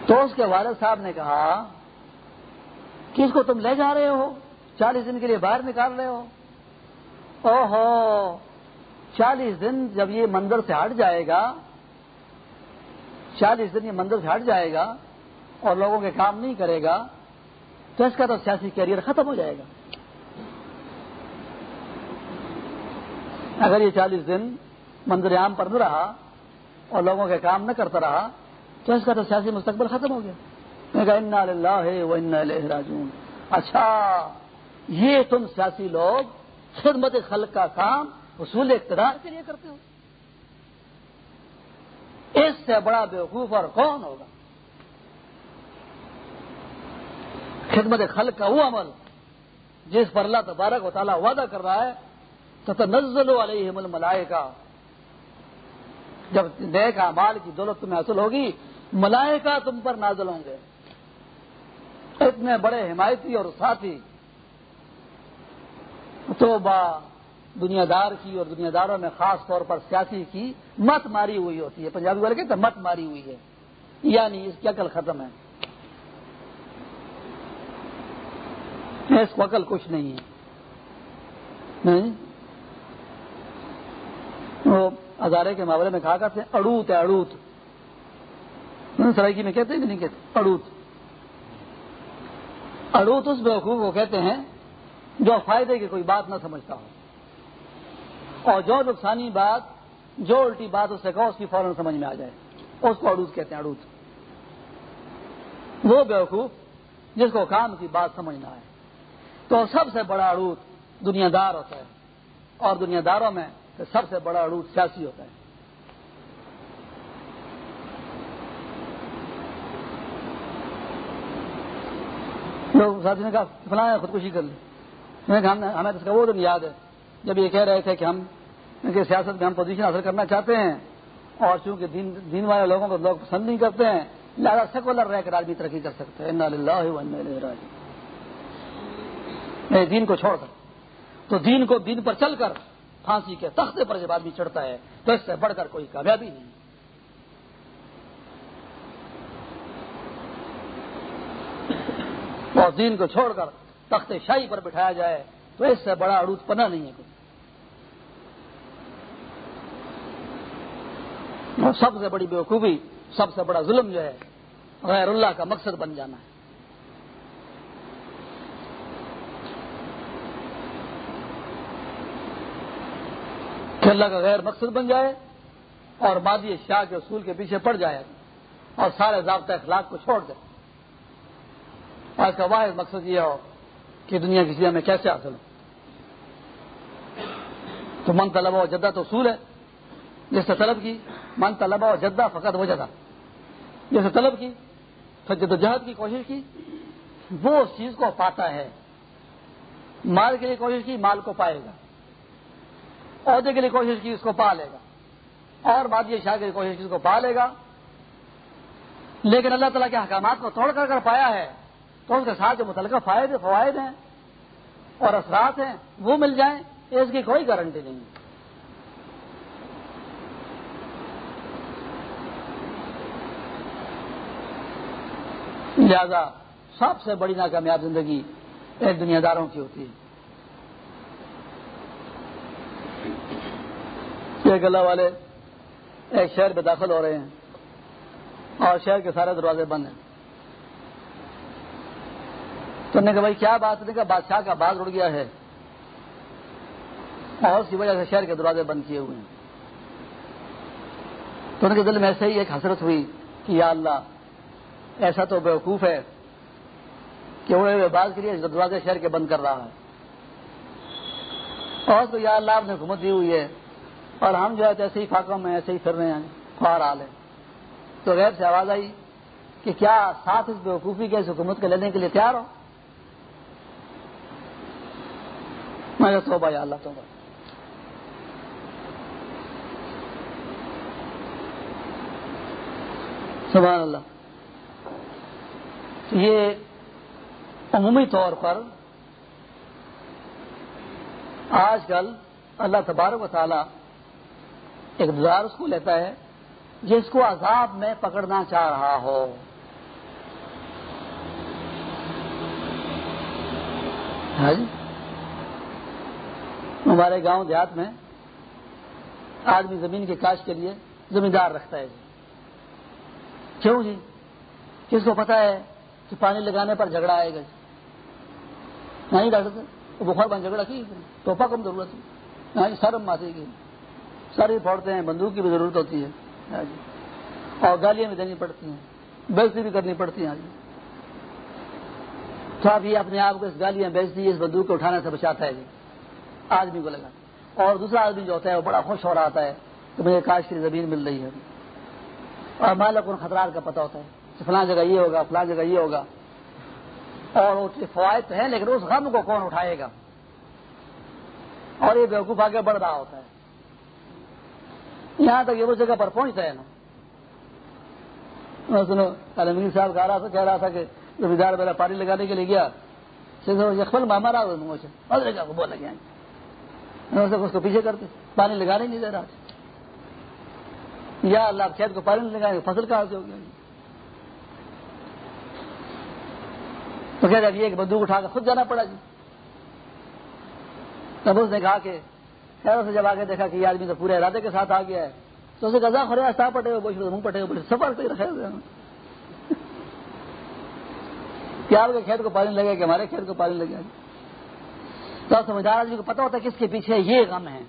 تو اس کے والد صاحب نے کہا کہ اس کو تم لے جا رہے ہو چالیس دن کے لیے باہر نکال رہے ہو۔ او ہو چالیس دن جب یہ مندر سے ہٹ جائے گا، چالیس دن یہ مندر سے ہٹ جائے گا اور لوگوں کے کام نہیں کرے گا، تو اس کا تو سیاسی کیریئر ختم ہو جائے گا۔ اگر یہ چالیس دن مندر عام پر نہ رہا اور لوگوں کے کام نہ کرتا رہا، تو اس کا تو سیاسی مستقبل ختم ہو گیا۔ میں کہا اللہ ہے وہ راجون اچھا یہ تم سیاسی لوگ، خدمت خلق کا کام اصول اقتدار کے لیے کرتے ہو؟ اس سے بڑا بیوقوف اور کون ہوگا؟ خدمت خلق کا وہ عمل جس پر اللہ تبارک و تعالیٰ وعدہ کر رہا ہے تو نزل علیہم الملائکہ۔ جب نیک اعمال کی دولت تمہیں حاصل ہوگی ملائکہ تم پر نازل ہوں گے۔ اتنے بڑے حمایتی اور ساتھی۔ تو با دنیا دار کی اور دنیا داروں میں خاص طور پر سیاسی کی مت ماری ہوئی ہوتی ہے۔ پنجابی والے کہتے ہیں مت ماری ہوئی ہے۔ یعنی اس کی عقل ختم ہے۔ اس کو عقل کچھ نہیں ہے۔ وہ ہزارے کے معاملے میں کہا کرتے ہیں، اڑوت ہے اڑوت۔ ہاں، سرائکی میں کہتے ہیں کہ نہیں کہتے؟ اڑوت۔ اڑوت اس بیوقوف کو کہتے ہیں جو فائدے کی کوئی بات نہ سمجھتا ہو۔ اور جو نقصانی بات، جو الٹی بات اس سے کہو، اس کی فوراً سمجھ میں آ جائے۔ اس کو اڑوت کہتے ہیں اڑوت وہ بیوقوف، جس کو کام کی بات سمجھنا ہے تو سب سے بڑا اڑوت دنیا دار ہوتا ہے۔ اور دنیا داروں میں سب سے بڑا اڑوت سیاسی ہوتا ہے۔ لوگ ساتھی نے کہا، فلاں خودکشی کر لی میں نے کہا، ہمیں اس کا وہ دن یاد ہے۔ جب یہ کہہ رہے تھے کہ ہم سیاست میں ہم پوزیشن حاصل کرنا چاہتے ہیں، اور چونکہ دین دین والے لوگوں کو لوگ پسند نہیں کرتے ہیں، لہٰذا سیکولر رہ کر آدمی ترقی کر سکتے ہیں۔ دین کو چھوڑ کر۔ تو دین کو دین پر چل کر پھانسی کے تختے پر جب آدمی چڑھتا ہے، تو اس سے بڑھ کر کوئی کامیابی نہیں۔ اور دین کو چھوڑ کر تخت شاہی پر بٹھایا جائے، تو اس سے بڑا اڑوت پنا نہیں ہے کوئی اور سب سے بڑی بیوقوبی سب سے بڑا ظلم جو ہے، غیر اللہ کا مقصد بن جانا ہے۔ کہ اللہ کا غیر مقصد بن جائے اور مادی شاہ کے اصول کے پیچھے پڑ جائے اور سارے ضابطہ اخلاق کو چھوڑ دے۔ اور اس کا واحد مقصد یہ ہو کہ دنیا کی چیزیں میں کیسے حاصل ہوں۔ تو من طلبہ و جدہ تو اصول ہے۔ جس سے طلب کی، من طلبہ و جدہ فقط وہ جدہ جیسے طلب کی، پھر جد جہد کی کوشش کی، وہ اس چیز کو پاتا ہے۔ مال کے لیے کوشش کی، مال کو پائے گا۔ عہدے کے لیے کوشش کی، اس کو پا لے گا۔ اور بادی شاہ کے لیے کوشش کی، اس کو پا لے گا۔ لیکن اللہ تعالیٰ کے احکامات کو توڑ کر کر پایا ہے، تو اس کے ساتھ جو متعلقہ فائدے فوائد ہیں اور اثرات ہیں، وہ مل جائیں، اس کی کوئی گارنٹی نہیں۔ لہذا سب سے بڑی ناکامیاب زندگی ایک دنیا داروں کی ہوتی ہے۔ یہ گلا والے ایک شہر میں داخل ہو رہے ہیں اور شہر کے سارے دروازے بند ہیں۔ تو نے کہا بھائی کیا بات نہیں کہا بادشاہ کا باز اڑ گیا ہے اور اس کی وجہ سے شہر کے دروازے بند کیے ہوئے ہیں۔ تو ان کے دل میں ایسے ہی ایک حسرت ہوئی کہ یا اللہ ایسا تو بیوقوف ہے کہ اڑے ہوئے کے لیے دروازے شہر کے بند کر رہا ہے۔ اور تو یا اللہ آپ نے حکومت دی ہوئی ہے اور ہم جو ہے ایسے ہی فاقوں میں، ایسے ہی پھر رہے ہیں، خوار حال ہے۔ تو غیر سے آواز آئی کہ کیا ساتھ اس بیوقوفی کے، اس حکومت کے لینے کے لیے تیار ہو؟ میں توبہ یا اللہ، توبہ۔ سبحان اللہ۔ یہ عمومی طور پر آج کل اللہ تبارک و تعالی اقتدار اس کو لیتا ہے، جس کو عذاب میں پکڑنا چاہ رہا ہو۔ ہاں جی؟ ہمارے گاؤں دیہات میں آدمی زمین کے کاش کے لیے زمیندار رکھتا ہے جی۔ کیوں جی؟ کس کو پتا ہے؟ کہ پانی لگانے پر جھگڑا آئے گا جی۔ نہیں ڈاکٹر صاحب بخار بن جھگڑا کی؟ توپا کم ضرورت ہے۔ ہاں جی ماتے گی۔ سر پھوڑتے ہیں، بندوق کی بھی ضرورت ہوتی ہے۔ ہاں جی۔ اور گالیاں بھی دینی پڑتی ہیں۔ بیچتی بھی کرنی پڑتی ہیں۔ ہاں جی۔ تو اب یہ اپنے آپ کو اس گالیاں بیچتی ہے اس بندوق کو اٹھانے سے بچاتا ہے جی۔ آدمی کو لگا اور دوسرا آدمی جو ہوتا ہے، وہ بڑا خوش ہو رہا ہے کہ مجھے کاش کی زمین مل رہی ہے۔ اور مالک ان خطرات کا پتہ ہوتا ہے۔ فلاں جگہ یہ ہوگا، فلاں جگہ یہ ہوگا۔ اور فوائد ہیں، لیکن اس غم کو کون اٹھائے گا؟ اور یہ بیوقوف آگے بڑھ رہا ہوتا ہے۔ یہاں تک یہ اس جگہ پر پہنچتا ہے نا۔ سنو صاحب کہہ رہا تھا، کہہ رہا تھا کہ زمیندار میرا پانی لگانے کے لیے گیا یخل ماما رہا بول لگے اس کو پیچھے کرتے، پانی لگانے نہیں دے رہا یا اللہ کھیت کو پانی نہیں لگائے فصل کہاں سے ہو تو کہہ رہا یہ بندوق اٹھا کر خود جانا پڑا جی۔ تب اس نے کہا کہ خیر سے جب آگے دیکھا کہ یہ آدمی تو پورے ارادے کے ساتھ آ گیا ہے، تو اسے گزا خورے سا پٹے ہوئے بوش منہ پٹے ہوئے سفر سے رکھے ہوئے کیا آپ کے کھیت کو پانی لگے کہ ہمارے کھیت کو پانی لگے۔ تو سمجھدار آدمی کو پتا ہوتا ہے کس کے پیچھے یہ غم ہے۔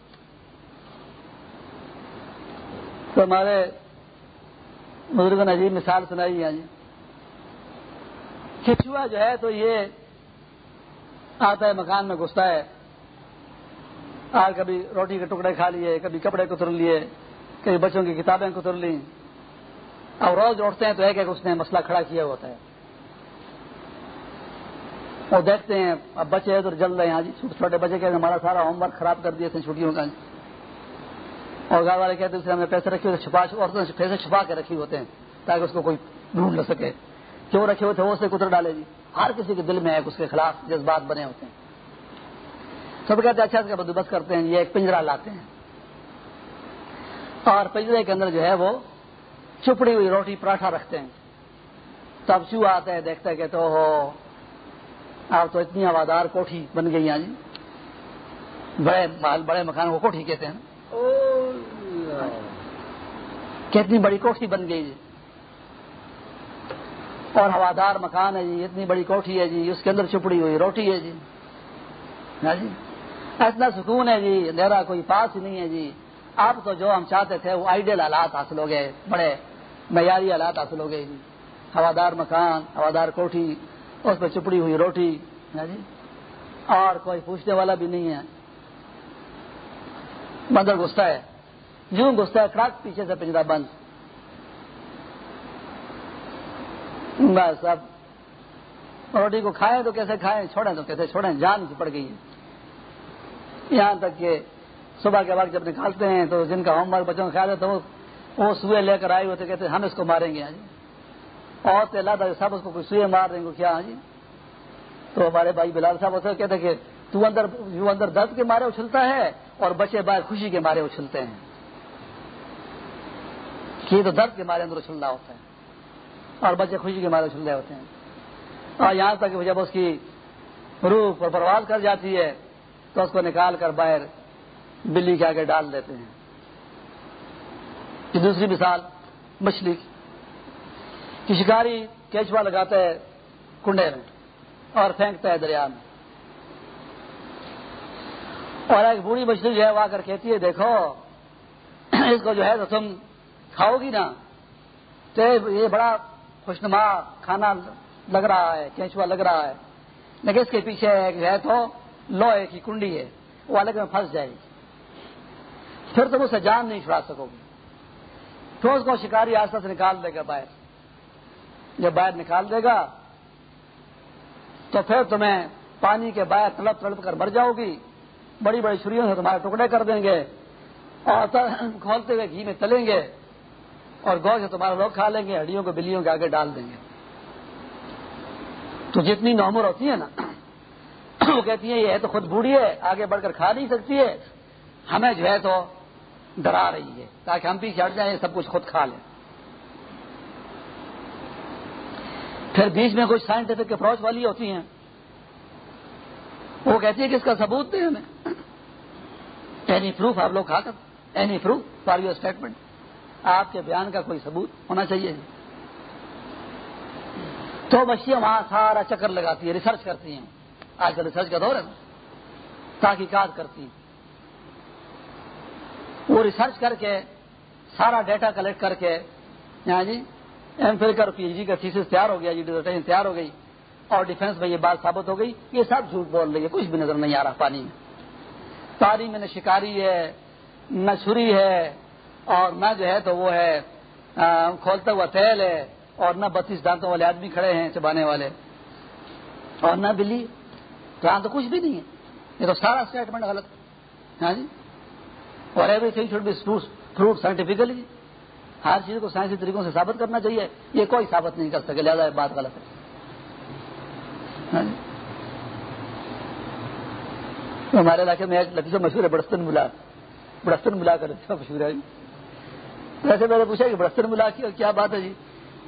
تو ہمارے بزرگ نے عجیب مثال سنائی ہے۔ جی کھچوا جو ہے تو یہ آتا ہے، مکان میں گھستا ہے۔ آج کبھی روٹی کے ٹکڑے کھا لیے، کبھی کپڑے کتر لیے، کبھی بچوں کی کتابیں کتر لی اور روز اٹھتے ہیں تو ایک ایک اس نے مسئلہ کھڑا کیا ہوتا ہے۔ اور دیکھتے ہیں، اب بچے ادھر جل رہے ہیں ہاں جی چھوٹے بچے کہتے ہیں، ہمارا سارا ہوم ورک خراب کر دیا تھے چھٹیوں کا۔ اور گھر والے کہتے ہیں ہم نے پیسے رکھے ہوتے چھپا، عورتوں نے پیسے چھپا کے رکھے ہوتے ہیں تاکہ اس کو کوئی ڈھونڈ نہ سکے۔ جو رکھے ہوئے تھے وہ اسے کتر ڈالے جی۔ ہر کسی کے دل میں ایک اس کے خلاف جذبات بنے ہوتے ہیں۔ سب کہتے ہیں اچھا اس کا بندوبست کرتے ہیں یہ ایک پنجرا لاتے ہیں۔ اور پنجرے کے اندر جو ہے وہ چپڑی ہوئی روٹی پراٹھا رکھتے ہیں۔ تب چوہا آتا ہے دیکھتا ہے کہ تو ہو آپ تو اتنی آبادار کوٹھی بن گئی ہیں جی۔ بڑے مال بڑے مکان کو کوٹھی کہتے ہیں۔ کتنی بڑی کوٹھی بن گئی جی۔ اور ہوادار مکان ہے جی اتنی بڑی کوٹھی ہے جی اس کے اندر چپڑی ہوئی روٹی ہے جی۔ ہاں جی؟ اتنا سکون ہے جی اندھیرا کوئی پاس ہی نہیں ہے جی۔ آپ تو جو ہم چاہتے تھے، وہ آئیڈیل حالات حاصل ہو گئے، بڑے معیاری حالات حاصل ہو گئے جی۔ ہوادار مکان، ہوادار کوٹھی، اس پہ چپڑی ہوئی روٹی ہاں جی؟ اور کوئی پوچھنے والا بھی نہیں ہے۔ بندر گھستا ہے۔ یوں گھستا ہے کراک پیچھے سے پنجرا بند۔ بس اب روٹی کو کھائے تو کیسے کھائے، چھوڑیں تو کیسے چھوڑیں، جان پڑ گئی ہے۔ یہاں تک کہ صبح کے وقت جب نکالتے ہیں تو جن کا ہوم ورک بچوں کا خیال ہے تو وہ سوئے لے کر آئے ہوتے کہتے ہم اس کو ماریں گے ہاں جی۔ اور اللہ تعالیٰ سب اس کو کوئی سوئے مار دیں گے، کیا ہاں جی؟ تو ہمارے بھائی بلال صاحب ہوتے کہتے کہ تو اندر جو اندر درد کے مارے اچھلتا ہے اور بچے باہر خوشی کے مارے اچھلتے ہیں۔ کہ تو درد کے مارے اندر اچھل رہا ہوتا ہے۔ اور بچے خوشی کے مارے اچھل رہے ہوتے ہیں۔ اور یہاں تک جب اس کی روح پر پرواز کر جاتی ہے، تو اس کو نکال کر باہر بلی کے آگے ڈال دیتے ہیں۔ دوسری مثال مچھلی کی شکاری کیچوا لگاتا ہے کنڈے میں اور پھینکتا ہے دریا میں۔ اور ایک بوڑھی مچھلی جو ہے، وہ آ کر کہتی ہے، دیکھو، اس کو جو ہے تو تم کھاؤ گی نا۔ تو یہ بڑا خوشنما کھانا لگ رہا ہے کینچوا لگ رہا ہے۔ لیکن اس کے پیچھے ایک جو ہے تو لوہے کی کنڈی ہے، وہ الگ میں پھنس جائے گی۔ پھر تم اسے جان نہیں چھڑا سکو گی تو اس کو شکاری آستہ سے نکال دے گا باہر۔ جب باہر نکال دے گا، تو پھر تمہیں پانی کے باہر تڑپ تڑپ کر مر جاؤ گی۔ بڑی بڑی چھریوں سے تمہارے ٹکڑے کر دیں گے اور کھولتے ہوئے گھی میں تلیں گے۔ اور گو سے تمہارے لوگ کھا لیں گے، ہڈیوں کو بلیوں کے آگے ڈال دیں گے۔ تو جتنی نومر ہوتی ہے نا، وہ کہتی ہیں، یہ تو خود بوڑھی ہے، آگے بڑھ کر کھا نہیں سکتی ہے۔ ہمیں جو ہے تو ڈرا رہی ہے، تاکہ ہم پیچھے ہٹ جائیں سب کچھ خود کھا لیں۔ پھر بیچ میں کچھ سائنٹیفک اپروچ والی ہوتی ہیں۔ وہ کہتی ہے کہ اس کا ثبوت دیں ہمیں۔ اینی پروف آپ لوگ کھا کر any proof for your statement آپ کے بیان کا کوئی ثبوت ہونا چاہیے؟ تو مچھلیاں وہاں سارا چکر لگاتی ہے ریسرچ کرتی ہیں۔ آج کل ریسرچ کا دور ہے نا۔ تحقیقات کرتی ہیں۔ وہ ریسرچ کر کے، سارا ڈیٹا کلیکٹ کر کے یہاں جی ایم فل کر پی ایچ ڈی کا تھیسس تیار ہو گیا جی ڈیزرٹیشن تیار ہو گئی، اور ڈیفینس میں یہ بات ثابت ہو گئی۔ یہ سب جھوٹ بول رہی ہے، کچھ بھی نظر نہیں آ رہا پانی میں۔ پانی میں نہ شکاری ہے، نہ چھری ہے اور نہ جو ہے تو وہ ہے کھولتا ہوا تیل ہے اور نہ بتیس دانتوں والے آدمی کھڑے ہیں چبانے والے۔ اور نہ بلی تو یہاں تو کچھ بھی نہیں ہے۔ یہ تو سارا اسٹیٹمنٹ غلط۔ ہاں جی؟ اور everything should be proved scientifically ہر چیز کو سائنسی طریقوں سے ثابت کرنا چاہیے۔ یہ کوئی ثابت نہیں کر سکے، لہٰذا بات غلط ہے۔ ہاں جی؟ ہمارے علاقے میں ایک لطیفہ مشہور ہے، بڑستن ملا۔ بڑستن ملا کا لطیفہ مشہور ہے۔ ویسے میں نے پوچھا کہ بڑستن ملا کی اور کیا بات ہے جی؟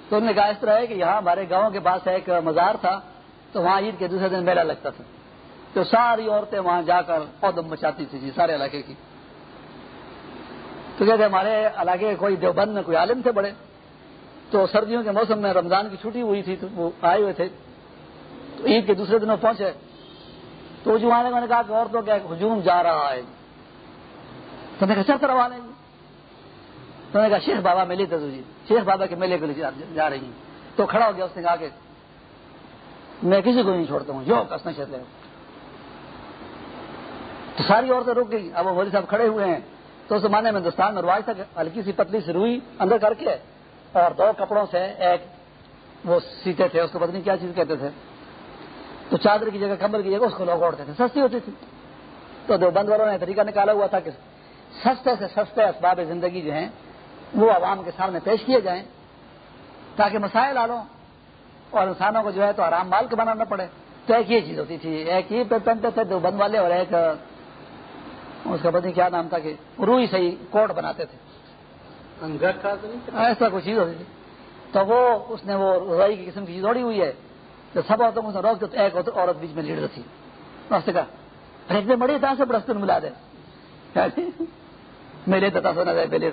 تو انہوں نے کہا اس طرح ہے کہ یہاں ہمارے گاؤں کے پاس ایک مزار تھا، تو وہاں عید کے دوسرے دن میلہ لگتا تھا۔ تو ساری عورتیں وہاں جا کر پودم مچاتی تھی جی سارے علاقے کی۔ تو کہتے ہمارے علاقے کے کوئی دیوبند میں کوئی عالم تھے بڑے۔ تو سردیوں کے موسم میں رمضان کی چھٹی ہوئی تھی تو وہ آئے ہوئے تھے۔ تو عید کے دوسرے دنوں پہنچے۔ تو جو آنے نے کہا کہ عورتوں کا ایک ہجوم جا رہا ہے۔ تو نے کہا چل کر روانے تو نے کہا، شیخ بابا ملے تھے جی شیخ بابا کے میلے کے لیے جا رہی تو کھڑا ہو گیا اس نے کہا کہ میں کسی کو نہیں چھوڑتا ہوں جو کسنا چاہتے ہو تو ساری عورتیں رک گئی اب وہ مودی صاحب کھڑے ہوئے ہیں۔ تو اس زمانے میں ہندوستان میں رواج تھا ہلکی سی پتلی سی روئی اندر کر کے اور دو کپڑوں سے ایک وہ سیتے تھے، اس کو پتنی کیا چیز کہتے تھے؟ تو چادر کی جگہ کمبل کی جگہ، اس کو لوگ اوڑھتے تھے۔ سستی ہوتی تھی۔ تو دو بند والوں نے طریقہ نکالا ہوا تھا کہ سستے سے سستے اسباب زندگی جو ہیں وہ عوام کے سامنے پیش کیے جائیں تاکہ مسائل آلوں اور انسانوں کو جو ہے تو آرام مال کے بنانا پڑے تو ایک یہ چیز ہوتی تھی ایک ہی پہنتے تھے دو بند والے اور ایک اس کا پتہ کیا نام تھا کہ روئی سے ہی کوٹ بناتے تھے۔ ایسا کوئی چیز ہوتی تھی۔ تو وہ اس نے وہ روئی کی قسم کی چیز اوڑی ہوئی ہے تو سب عورتوں کو روک تو ایک عورت بیچ میں لیڈر تھی اس نے کہا ایک دن بڑی طرح سے برستن ملا دے۔ میرے دتا سونا پہلے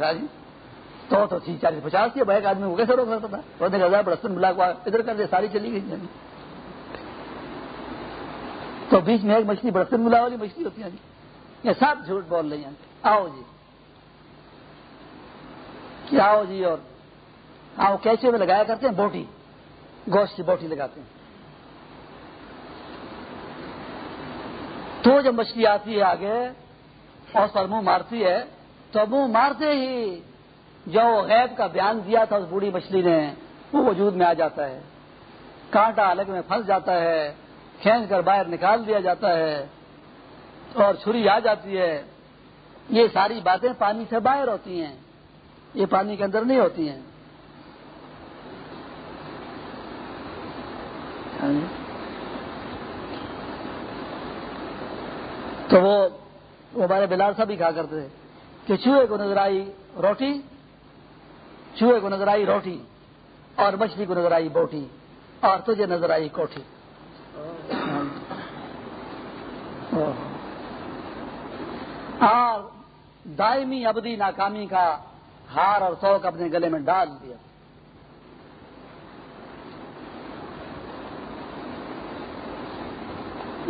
تو تو چالیس پچاس تھی ایک آدمی کو کیسے روک سکتا تھا؟ تو نے کہا برستن ملا کو ادھر کر دے، ساری چلی گئی تو بیچ میں ایک مچھلی برتن ملا والی مچھلی ہوتی ہے جی۔ یہ سب جھوٹ بول رہی ہیں۔ آؤ جی۔ کیا آؤ جی اور ہاں وہ کیچے میں لگایا کرتے ہیں، بوٹی۔ گوشت کی بوٹی لگاتے ہیں۔ تو جب مچھلی آتی ہے آگے اور سر منہ مارتی ہے، تو منہ مارتے ہی جو غیب کا بیان دیا تھا اس بوڑھی مچھلی نے، وہ وجود میں آ جاتا ہے۔ کانٹا الگ میں پھنس جاتا ہے، کھینچ کر باہر نکال دیا جاتا ہے اور چھری آ جاتی ہے۔ یہ ساری باتیں پانی سے باہر ہوتی ہیں۔ یہ پانی کے اندر نہیں ہوتی ہیں۔ تو وہ ہمارے بلال صاحب بھی کہا کرتے تھے کہ چوہے کو نظر آئی روٹی چوہے کو نظر آئی روٹی اور مچھلی کو نظر آئی بوٹی اور تجھے نظر آئی کوٹھی۔ اور دائمی ابدی ناکامی کا ہار اور سوک اپنے گلے میں ڈال دیا۔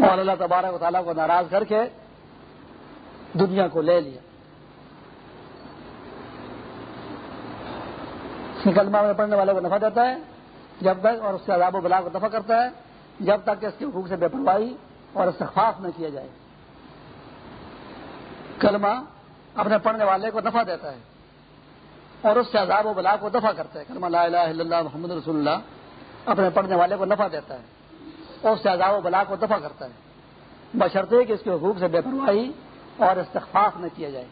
اور اللہ تبارک و تعالیٰ کو ناراض کر کے دنیا کو لے لیا۔ کلمہ میں پڑھنے والے کو نفع دیتا ہے، جب تک اور اس کے عذاب و بلا کو دفع کرتا ہے، جب تک کہ اس کے حقوق سے بے پرواہی اور استخفاف نہ کیا جائے۔ کلمہ اپنے پڑھنے والے کو دفع دیتا ہے اور اس سے عذاب و بلا کو دفع کرتا ہے۔ کلمہ لا الہ الا اللہ محمد رسول اللہ اپنے پڑھنے والے کو نفع دیتا ہے اور اس سے عذاب و بلا کو دفع کرتا ہے۔ بشرطے کہ اس کے حقوق سے بے پرواہی اور استخفاف نہ کیا جائے۔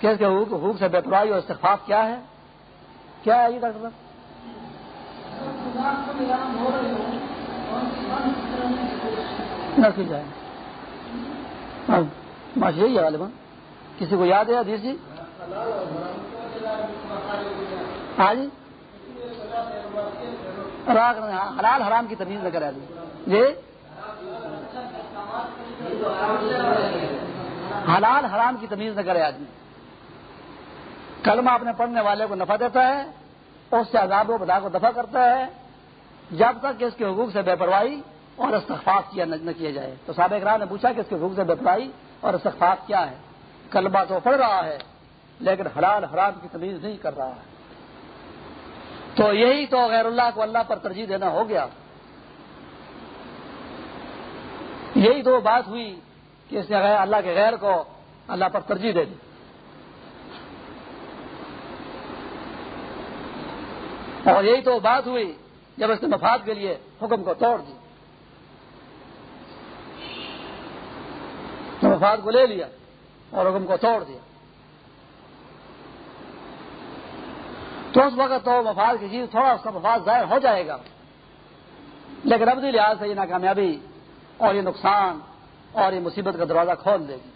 کہ اس کے حقوق سے بے پرواہی اور استخفاف کیا ہے؟ کیا ہے یہ ڈاکٹر صاحب؟ نہ جائے۔ ہاں، یہی ہے غالباً۔ کسی کو یاد ہے حدیث جی؟ ہاں جی۔ ہاں، حلال حرام کی تمیز نہ کرا دی جی؟ حلال حرام کی تمیز نہ کرے آدمی۔ کلمہ اپنے پڑھنے والے کو نفع دیتا ہے، اس سے عذاب و بدا کو دفع کرتا ہے۔ جب تک کہ اس کے حقوق سے بے پرواہی اور استخفاف کیا نہ کیا جائے۔ تو سابق راہ نے پوچھا کہ اس کے حقوق سے بے پرواہی اور استخفاف کیا ہے؟ کلمہ تو پڑھ رہا ہے، لیکن حلال حرام کی تمیز نہیں کر رہا ہے۔ تو یہی تو غیر اللہ کو اللہ پر ترجیح دینا ہو گیا۔ یہی تو بات ہوئی کہ اس نے اللہ کے غیر کو اللہ پر ترجیح دے دی۔ اور یہی تو بات ہوئی جب اس نے مفاد کے لیے حکم کو توڑ دی۔ مفاد کو لے لیا اور حکم کو توڑ دیا۔ تو اس وقت تو مفاد کی چیز تھوڑا اس کا مفاد ظاہر ہو جائے گا۔ لیکن ابدی لحاظ سے یہ ناکامیابی اور یہ نقصان اور یہ مصیبت کا دروازہ کھول دے گی۔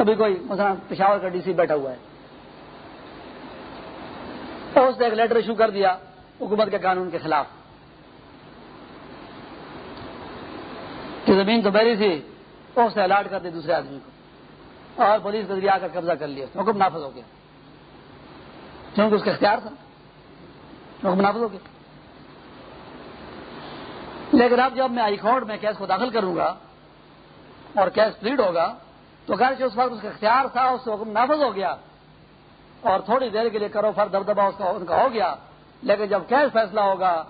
ابھی کوئی مثلا پشاور کا ڈی سی بیٹھا ہوا ہے۔ اس نے ایک لیٹر ایشو کر دیا حکومت کے قانون کے خلاف۔ کہ زمین تو بہری تھی، اس نے الاٹ کر دی دوسرے آدمی کو۔ اور پولیس کے ذریعے آ کر قبضہ کر لیا حکم نافذ ہو گیا۔ کیونکہ اس کا اختیار تھا، حکم نافذ ہو گیا۔ لیکن اب جب میں ہائی کورٹ میں کیس کو داخل کروں گا اور کیس پلیڈ ہوگا، تو گھر سے اس وقت اس کا اختیار تھا، اس سے حکم نافذ ہو گیا۔ اور تھوڑی دیر کے لیے کرو فر دبدبا اس کا، ان کا ہو گیا۔ لیکن جب کیش فیصلہ ہوگا،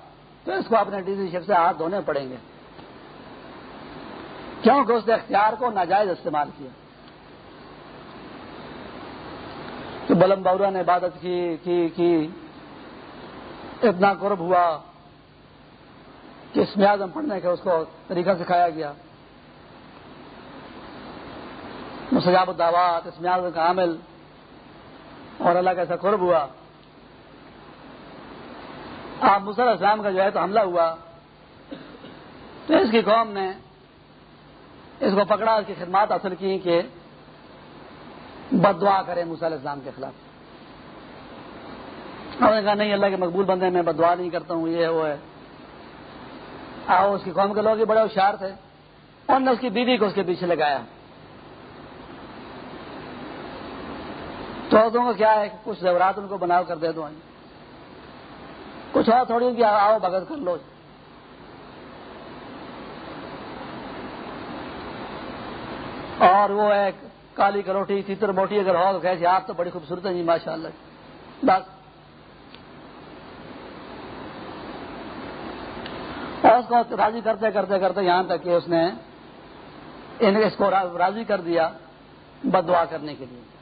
تو اس کو اپنے ڈی سی شپ سے ہاتھ دھونے پڑیں گے۔ کیونکہ اس نے اختیار کو ناجائز استعمال کیا۔ تو بلم بورا نے عبادت کی کی کی۔ اتنا قرب ہوا کہ اس میں اعظم پڑھنے کا اس کو طریقہ سکھایا گیا۔ مسجاب الدعوات، اس میں اعظم کا عامل۔ اور اللہ کا ایسا قرب ہوا۔ آپ مسل اسلام کا جو ہے تو حملہ ہوا۔ تو اس کی قوم نے اس کو پکڑا، اس کی خدمات حاصل کی کہ بد دعا کرے مسل اسلام کے خلاف۔ انہوں نے کہا، نہیں، اللہ کے مقبول بندے میں بد دعا نہیں کرتا ہوں، یہ وہ ہے۔ آؤ، اس کی قوم کے لوگ بڑے ہوشیار تھے۔ انہوں نے اس کی بیوی کو اس کے پیچھے لگایا۔ تو کا کیا ہے کچھ زیورات ان کو بنا کر دے دو کچھ اور تھوڑی ان کی آؤ، بھگت کر لو۔ اور وہ ہے کالی کروٹی، تیتر موٹی اگر ہو تو کیسے جی, آپ تو بڑی خوبصورت ہیں جی ماشاء اللہ بس۔ اور اس کو راضی کرتے کرتے کرتے یہاں تک کہ اس نے اس کو راضی کر دیا بدوا کرنے کے لیے۔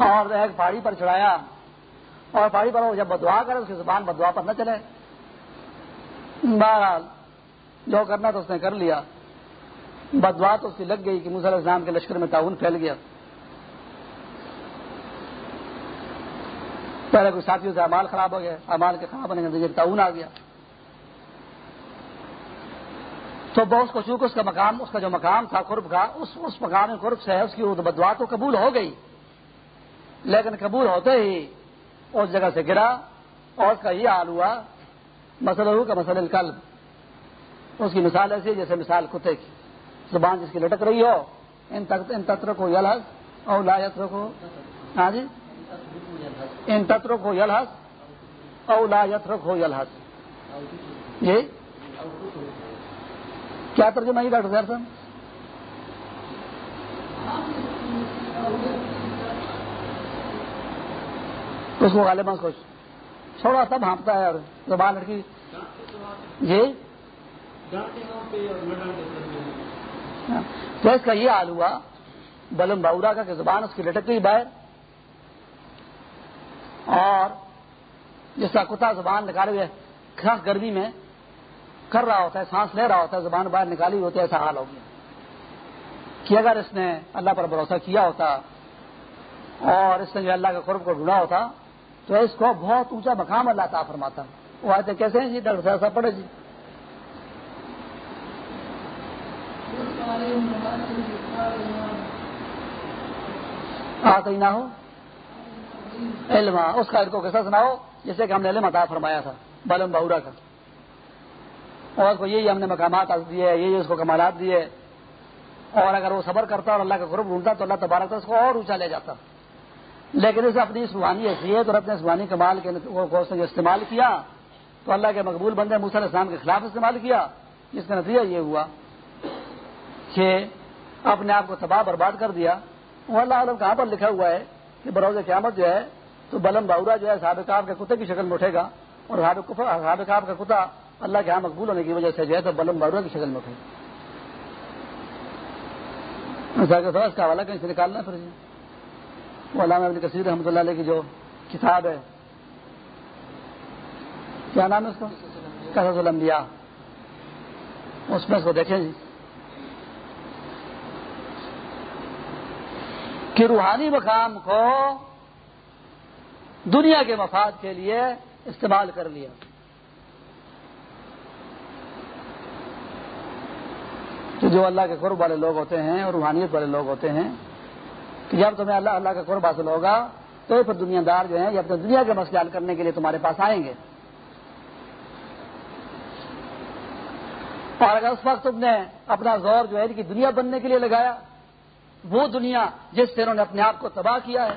اور ایک پہاڑی پر چڑھایا اور پہاڑی پر وہ جب بدوا کرے، اس کی زبان بدوا پر نہ چلے۔ بہرحال، جو کرنا تو اس نے کر لیا۔ بدوا تو اس کی لگ گئی کہ مسل اسلام کے لشکر میں تعاون پھیل گیا۔ پہلے کوئی ساتھیوں سے امال خراب ہو گیا امال کے خراب ہونے کے تعاون آ گیا۔ تو بہت کو چونکہ اس کا مقام، اس کا جو مقام تھا، قرب کا، اس اس مقام قرب سے اس کی بدوا تو قبول ہو گئی۔ لیکن قبول ہوتے ہی اس جگہ سے گرا اور اس کا یہ حال ہوا، مسئلہ کا مسئلہ قلب اس کی مثال ایسی جیسے مثال کتے کی۔ زبان جس کی لٹک رہی ہو، ان ان تتر کو یلحس اور لا یتر کو ہاں جی؟ ان تتر کو یلحس اور لا یتر کو یلحس جی؟ کیا ترجمہ ہے ڈاکٹر صاحب؟ اس کو غالباً کچھ تھوڑا سا بھانپتا ہے اور زبان لڑکی۔ جی؟ تو اس کا یہ حال ہوا، بلم باورا کا کہ زبان اس کی لٹک گئی باہر۔ اور جس کا کتا زبان نکالے ہوئے خاص گرمی میں کر رہا ہوتا ہے، سانس لے رہا ہوتا ہے، زبان باہر نکالی ہوتی ہے، ایسا حال ہو گیا۔ کہ اگر اس نے اللہ پر بھروسہ کیا ہوتا اور اس نے جو اللہ کے قرب کو ڈھونڈا ہوتا تو اس کو بہت اونچا مقام اللہ تعالیٰ فرماتا وہ آتے کیسے ہیں جی؟ ڈاکٹر صاحب صاحب پڑھے جی۔ آتا ہی نہ ہو۔ علم اس کا کو کیسا سناؤ جیسے کہ ہم نے علم عطا فرمایا تھا بلم بہورا کا۔ اور کو یہی ہم نے مقامات دیے یہی اس کو کمالات دیے۔ اور اگر وہ صبر کرتا اور اللہ کا غروب ڈھونڈتا تو اللہ تبارک اس کو اور اونچا لے جاتا۔ لیکن اسے اپنی سبحانی حیثیت اور اپنے سبحانی کمال کے جو استعمال کیا تو اللہ کے مقبول بندے موسیٰ اسلام کے خلاف استعمال کیا۔ جس کا نتیجہ یہ ہوا کہ اپنے آپ کو تباہ برباد کر دیا۔ وہ اللہ عالم کہاں پر لکھا ہوا ہے کہ بروز قیامت جو ہے تو بلم باورا جو ہے صحابہ کے کتے کی شکل میں اٹھے گا اور صحابہ کا کتا اللہ کے یہاں مقبول ہونے کی وجہ سے جو ہے تو بلم باورا کی شکل میں اٹھے۔ گا اس کا حوالہ کہیں سے نکالنا پھر جی؟ وہ علامہ ابن کثیر رحمۃ اللہ علیہ کی جو کتاب ہے، کیا نام ہے اس کا؟ الانبیاء۔ اس میں اس کو دیکھیں جی۔ کہ روحانی مقام کو دنیا کے مفاد کے لیے استعمال کر لیا۔ تو جو اللہ کے قرب والے لوگ ہوتے ہیں اور روحانیت والے لوگ ہوتے ہیں کہ جب تمہیں اللہ اللہ کا قرب حاصل ہوگا، تو پھر دنیا دار جو ہیں، یہ اپنے دنیا کے مسئلے حل کرنے کے لیے تمہارے پاس آئیں گے۔ اور اگر اس وقت تم نے اپنا زور جو ہے یعنی کہ دنیا بننے کے لیے لگایا، وہ دنیا جس سے انہوں نے اپنے آپ کو تباہ کیا ہے،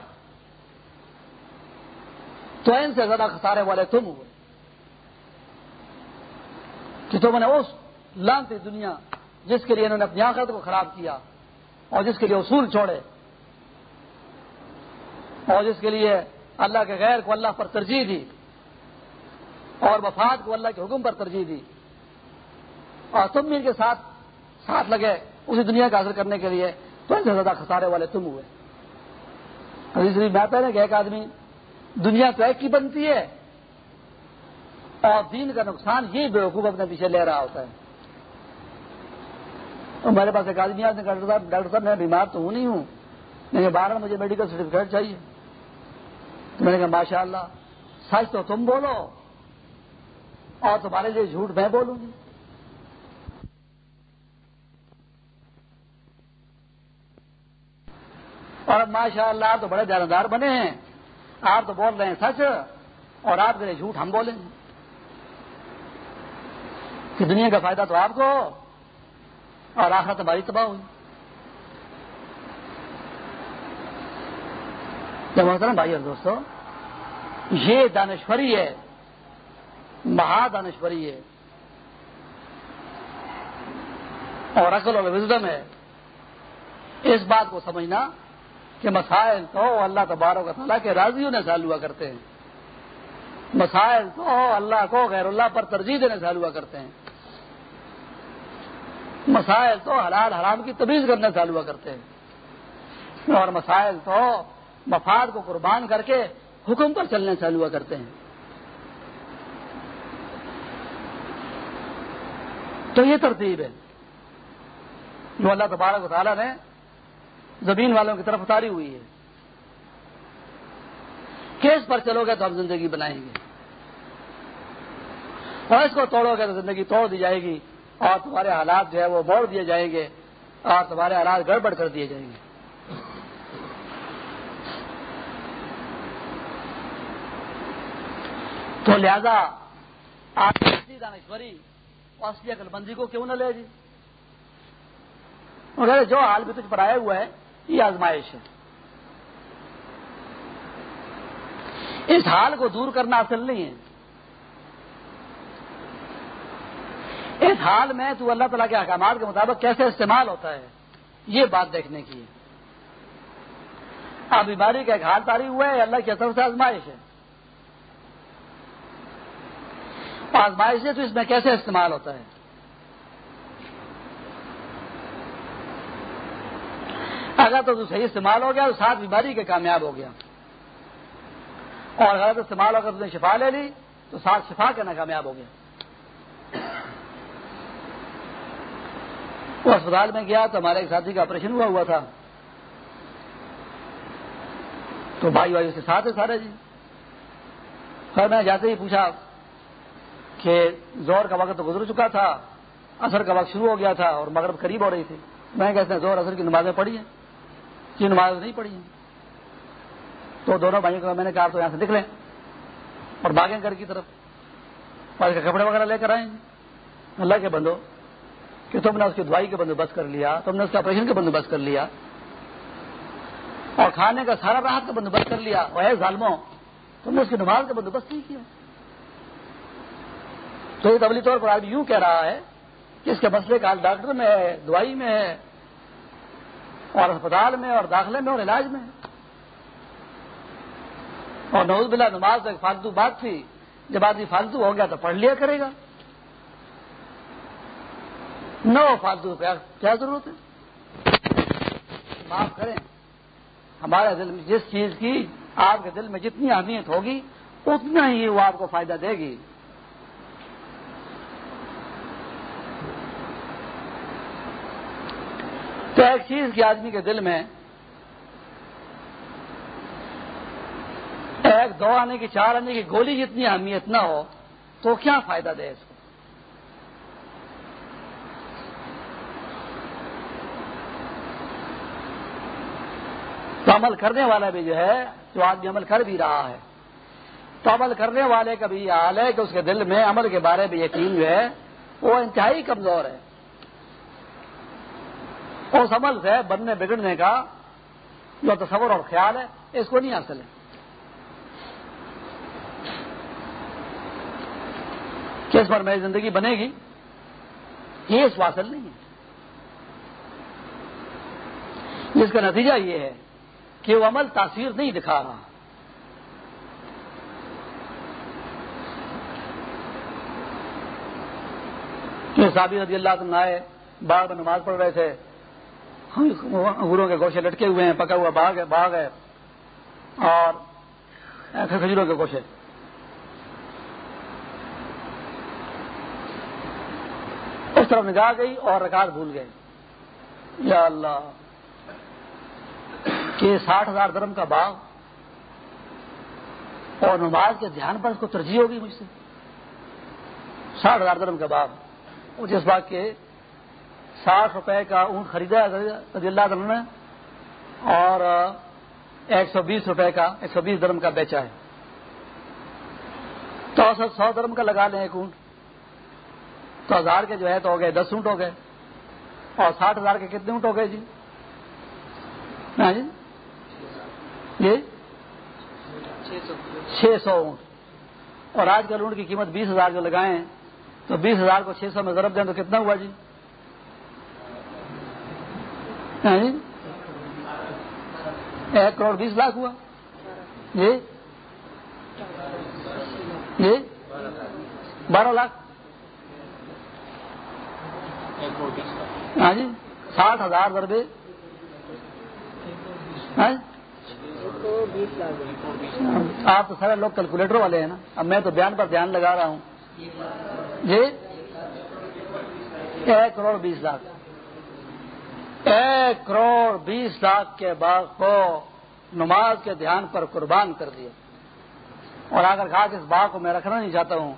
تو ان سے زیادہ خسارے والے تم ہوئے۔ کہ تم نے اس لانتی دنیا جس کے لیے انہوں نے اپنی آخرت کو خراب کیا اور جس کے لیے اصول چھوڑے اور جس کے لیے اللہ کے غیر کو اللہ پر ترجیح دی اور وفات کو اللہ کے حکم پر ترجیح دی اور تم بھی ان کے ساتھ ساتھ لگے اسی دنیا کا حاصل کرنے کے لیے تو ایسے زیادہ خسارے والے تم ہوئے۔ میں پہلے کہ ایک آدمی دنیا تو ایک کی بنتی ہے اور دین کا نقصان یہ بے وقوف اپنے پیچھے لے رہا ہوتا ہے۔ تو میرے پاس ایک آدمی آج ڈاکٹر صاحب ڈاکٹر صاحب، میں بیمار تو ہوں نہیں ہوں، لیکن بارہ مجھے میڈیکل سرٹیفکیٹ چاہیے۔ تو میں نے کہا ماشاء اللہ سچ تو تم بولو، اور تمہارے لیے جھوٹ میں بولوں گی۔ اور ماشاء اللہ آپ تو بڑے جاندار بنے ہیں۔ آپ تو بول رہے ہیں سچ، اور آپ کے لیے جھوٹ ہم بولیں گے۔ کہ دنیا کا فائدہ تو آپ کو، اور آخر تمہاری تباہ ہوئی۔ جب محترم بھائی اور دوستو، یہ دانشوری ہے، مہا دانشوری ہے۔ اور عقل اور وزدم ہے۔ اس بات کو سمجھنا کہ مسائل تو اللہ تبارک و تعالیٰ کے راضیوں نے سال ہوا کرتے ہیں۔ مسائل تو اللہ کو غیر اللہ پر ترجیح دینے سے ہوا کرتے ہیں۔ مسائل تو حلال حرام کی تبیز کرنے سے ہوا کرتے ہیں۔ اور مسائل تو مفاد کو قربان کر کے حکم پر چلنے سے ہوا کرتے ہیں۔ تو یہ ترتیب ہے۔ جو اللہ تبارک و تعالیٰ نے زمین والوں کی طرف اتاری ہوئی ہے۔ کیس پر چلو گے تو ہم زندگی بنائیں گے۔ اور اس کو توڑو گے تو زندگی توڑ دی جائے گی۔ اور تمہارے حالات جو ہے وہ موڑ دیے جائیں گے۔ اور تمہارے حالات گڑبڑ کر دیے جائیں گے۔ تو لہذا آپ دانشوری اور اصلی عقل بندی کو کیوں نہ لے جی؟ مگر جو حال بھی تجھ پر آئے ہوا ہے، یہ آزمائش ہے۔ اس حال کو دور کرنا اصل نہیں ہے۔ اس حال میں تو اللہ تعالیٰ کے احکامات کے مطابق کیسے استعمال ہوتا ہے، یہ بات دیکھنے کی ہے۔ اب بیماری کا ایک حال تاری ہوا ہے اللہ کی طرف سے آزمائش ہے۔ آزمائش ہے تو اس میں کیسے استعمال ہوتا ہے؟ اگر تو صحیح استعمال ہو گیا تو ساتھ بیماری کے کامیاب ہو گیا۔ اور غلط استعمال ہو کر نے شفا لے لی تو ساتھ شفا کے ناکامیاب ہو گیا۔ وہ اسپتال میں گیا تو ہمارے ایک ساتھی کا آپریشن ہوا ہوا تھا۔ تو بھائی بھائی اس کے ساتھ ہے سارے جی۔ پھر میں جاتے ہی پوچھا کہ زور کا وقت تو گزر چکا تھا اثر کا وقت شروع ہو گیا تھا اور مغرب قریب ہو رہی تھی۔ میں کہتے ہیں زور اثر کی نمازیں پڑھی ہیں۔ یہ نماز نہیں پڑھی ہیں۔ تو دونوں بھائیوں کو میں نے کہا تو یہاں سے نکلیں اور باغیں گھر کی طرف۔ اور کپڑے وغیرہ لے کر آئیں اللہ کے بندو، کہ تم نے اس کی دوائی کا بندوبست کر لیا، تم نے اس کے آپریشن کا بندوبست کر لیا اور کھانے کا سارا راحت کا بندوبست کر لیا۔ وہ ظالموں، تم نے اس کی نماز کا بندوبست نہیں کیا۔ تو یہ طبلی طور پر آدمی یوں کہہ رہا ہے کہ اس کے مسئلے کا حال ڈاکٹر میں ہے، دوائی میں ہے، اور اسپتال میں اور داخلے میں اور علاج میں اور نوز بلا نماز ایک فالتو بات تھی۔ جب آدمی فالتو ہو گیا تو پڑھ لیا کرے گا۔ نو فالتو کیا ضرورت ہے؟ معاف کریں۔ ہمارے دل میں جس چیز کی آپ کے دل میں جتنی اہمیت ہوگی، اتنا ہی وہ آپ کو فائدہ دے گی۔ تو ایک چیز کی آدمی کے دل میں ایک دو آنے کی چار آنے کی گولی جتنی اہمیت نہ ہو تو کیا فائدہ دے اس کو؟ تو عمل کرنے والا بھی جو ہے، جو آدمی عمل کر بھی رہا ہے۔ تو عمل کرنے والے کا بھی یہ حال ہے کہ اس کے دل میں عمل کے بارے میں یقین جو ہے، وہ انتہائی کمزور ہے۔ اس عمل سے بننے بگڑنے کا جو تصور اور خیال ہے، اس کو نہیں حاصل ہے۔ کس پر میری زندگی بنے گی؟ یہ اس حاصل نہیں ہے۔ جس کا نتیجہ یہ ہے کہ وہ عمل تاثیر نہیں دکھا رہا۔ صابی رضی اللہ عنہ آئے باغ میں نماز پڑھ رہے تھے ہاں، انگوروں کے گوشے لٹکے ہوئے ہیں، پکا ہوا باغ ہے باغ ہے۔ اور کھجوروں کے گوشے اس طرف نگاہ گئی اور رکاط بھول گئے یا اللہ، کہ ساٹھ ہزار درم کا باغ اور نماز کے دھیان پر اس کو ترجیح ہوگی مجھ سے۔ ساٹھ ہزار درم کا باغ۔ جس باغ کے ساٹھ روپے کا اونٹ خریدا رضی اللہ تعالیٰ نے اور ایک سو بیس روپے کا، ایک سو بیس درم کا بیچا ہے۔ تو سو درم کا لگا لیں ایک اونٹ تو ہزار کے جو ہے تو ہو گئے، دس اونٹ ہو گئے۔ اور ساٹھ ہزار کے کتنے اونٹ ہو گئے جی؟ ہاں جی؟ جی؟ چھ سو اونٹ۔ اور آج کل اونٹ کی قیمت بیس ہزار جو لگائے ہیں، تو بیس ہزار کو چھ سو میں ضرب دیں تو کتنا ہوا جی؟ جی؟ ایک کروڑ بیس لاکھ ہوا۔ جی؟ جی؟ بارہ لاکھ۔ ہاں جی؟ ساٹھ ہزار دربے ہاں جی؟ آپ تو سارے لوگ کیلکولیٹر والے ہیں نا۔ اب میں تو بیان پر دھیان لگا رہا ہوں۔ جی؟ ایک کروڑ بیس لاکھ۔ ایک کروڑ بیس لاکھ کے باغ کو نماز کے دھیان پر قربان کر دیا۔ اور اگر کہا کہ اس باغ کو میں رکھنا نہیں چاہتا ہوں،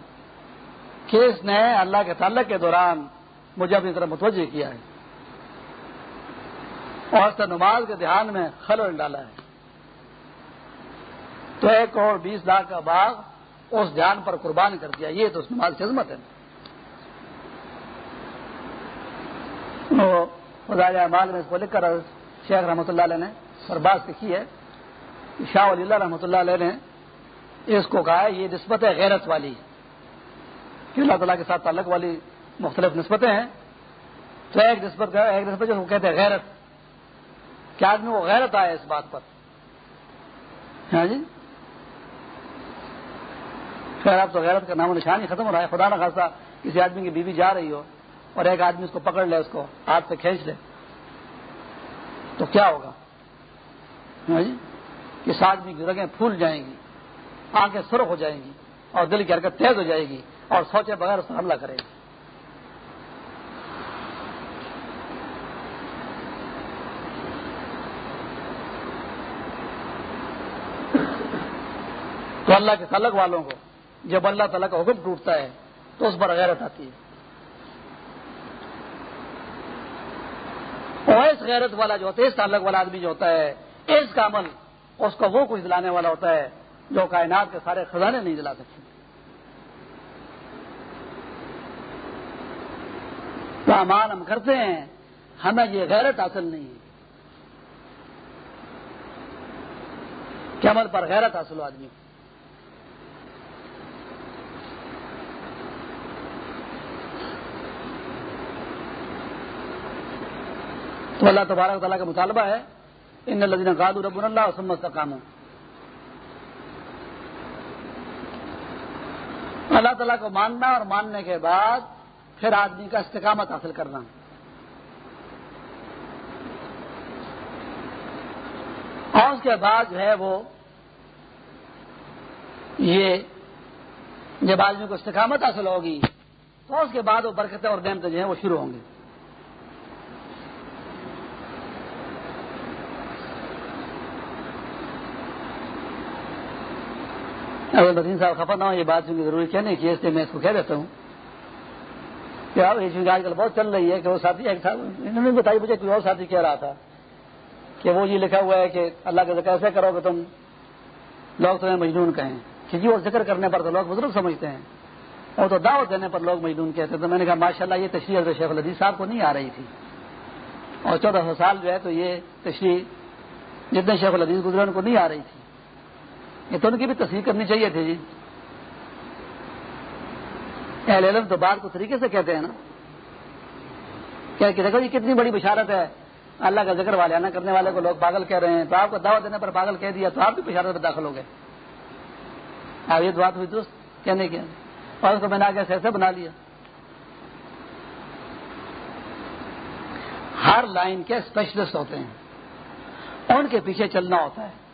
کہ اس نے اللہ کے تعلق کے دوران مجھے اپنی طرف متوجہ کیا ہے۔ اور اس نے نماز کے دھیان میں خلل ڈالا ہے۔ تو ایک کروڑ بیس لاکھ کا باغ اس دھیان پر قربان کر دیا۔ یہ تو اس نماز کی عظمت ہے۔ مال میں اس کو لکھ کر شیخ رحمۃ اللہ علیہ نے اور بات لکھی ہے۔ شاہ ولی اللہ رحمۃ اللہ علیہ نے اس کو کہا ہے، یہ نسبت ہے غیرت والی۔ کہ اللہ تعالیٰ کے ساتھ تعلق والی مختلف نسبتیں ہیں۔ تو ایک نسبت ایک نسبت جو کہتے ہیں غیرت۔ کیا آدمی کو غیرت آئے اس بات پر۔ ہاں جی؟ خیر آپ تو غیرت کا نام و نشان ہی ختم ہو رہا ہے۔ خدا نہ خاصا کسی آدمی کی بیوی جا رہی ہو۔ اور ایک آدمی اس کو پکڑ لے، اس کو ہاتھ سے کھینچ لے۔ تو کیا ہوگا؟ ہاں جی؟ اس آدمی کی رگیں پھول جائیں گی، آنکھیں سرخ ہو جائیں گی اور دل کی حرکت تیز ہو جائے گی اور سوچے بغیر اس پر حملہ کرے گی۔ تو اللہ کے خلق والوں کو، جب اللہ تعالیٰ کا حکم ٹوٹتا ہے تو اس پر غیرت آتی ہے۔ اور اس غیرت والا جو ہوتا ہے، اس تعلق والا آدمی جو ہوتا ہے، اس کا عمل، اس کو وہ کچھ دلانے والا ہوتا ہے جو کائنات کے سارے خزانے نہیں دلا سکتے تو امان ہم کرتے ہیں، ہمیں یہ غیرت حاصل نہیں ہے۔ کہ عمل پر غیرت حاصل ہو آدمی۔ کو تو اللہ تبارک تعالیٰ کا مطالبہ ہے ان لدین قاد رب اللہ وسمت کا کام اللہ تعالیٰ کو ماننا اور ماننے کے بعد پھر آدمی کا استقامت حاصل کرنا۔ اور اس کے بعد جو ہے وہ یہ جب آدمی کو استقامت حاصل ہوگی، تو اس کے بعد وہ برکتیں اور نعمتیں جو ہیں وہ شروع ہوں گی۔ اگر لطین صاحب خفا نہ ہو، یہ بات چونکہ ضروری کہنے کی اس لیے میں اس کو کہہ دیتا ہوں۔ کہ آپ یہ آج کل بہت چل رہی ہے کہ وہ ساتھی ایک تھا۔ انہوں نے بتائی مجھے کوئی اور ساتھی کہہ رہا تھا کہ وہ یہ لکھا ہوا ہے کہ اللہ کا ذکر ایسے کرو کہ تم لوگ تمہیں مجنون کہیں۔ کہ جی وہ ذکر کرنے پر تو لوگ بزرگ سمجھتے ہیں۔ اور تو دعوت دینے پر لوگ مجنون کہتے ہیں۔ تو میں نے کہا ماشاء اللہ یہ تشریح حضرت شیخ الدیز صاحب کو نہیں آ رہی تھی۔ اور چودہ سو سال جو ہے تو یہ تشریح جتنے شیخ الحدیث گزرے، ان کو نہیں آ رہی تھی۔ یہ تو ان کی بھی تصویر کرنی چاہیے تھی جی۔ اہل علم تو بات کو طریقے سے کہتے ہیں نا۔ کیا کہ دیکھو یہ کتنی بڑی بشارت ہے۔ اللہ کا ذکر والے آنا کرنے والے کو لوگ پاگل کہہ رہے ہیں۔ تو آپ کو دعوت دینے پر پاگل کہہ دیا تو آپ بھی بشارت میں داخل ہو گئے۔ اب یہ بات ہوئی دوست کہنے کے اور اس کو میں نے آگے ایسے بنا لیا۔ ہر لائن کے اسپیشلسٹ ہوتے ہیں۔ ان کے پیچھے چلنا ہوتا ہے۔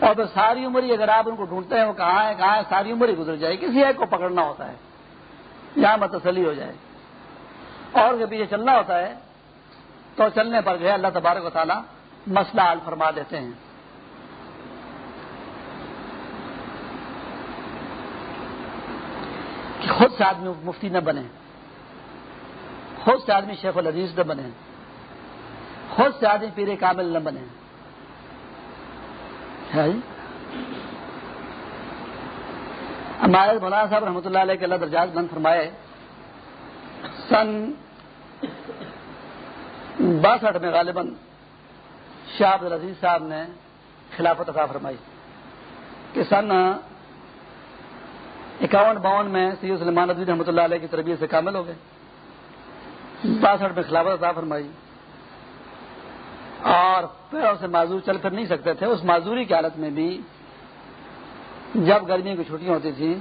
اور پھر ساری عمر ہی اگر آپ ان کو ڈھونڈتے ہیں وہ کہاں ہے کہاں ہے؟ ساری عمر ہی گزر جائے کسی ایک کو پکڑنا ہوتا ہے۔ یہاں میں تسلی ہو جائے۔ اور کے پیچھے چلنا ہوتا ہے۔ تو چلنے پر جو ہے اللہ تبارک و تعالیٰ مسئلہ حل فرما دیتے ہیں۔ کہ خود سے آدمی مفتی نہ بنے۔ خود سے آدمی شیخ العزیز نہ بنے۔ خود سے آدمی پیر کامل نہ بنے۔ جی؟ ہمارے مولانا صاحب رحمۃ اللہ علیہ کے اللہ درجات بند فرمائے، سن باسٹھ میں غالباً شاہ عبد العزیز صاحب نے خلافت عطا فرمائی کہ سن اکاون باون میں سید سلمان عزیز رحمۃ اللہ علیہ کی تربیت سے کامل ہو گئے۔ باسٹھ میں خلافت عطا فرمائی۔ اور پیروں سے معذور چل پھر نہیں سکتے تھے۔ اس معذوری کی حالت میں بھی جب گرمی کی چھٹیاں ہوتی تھیں،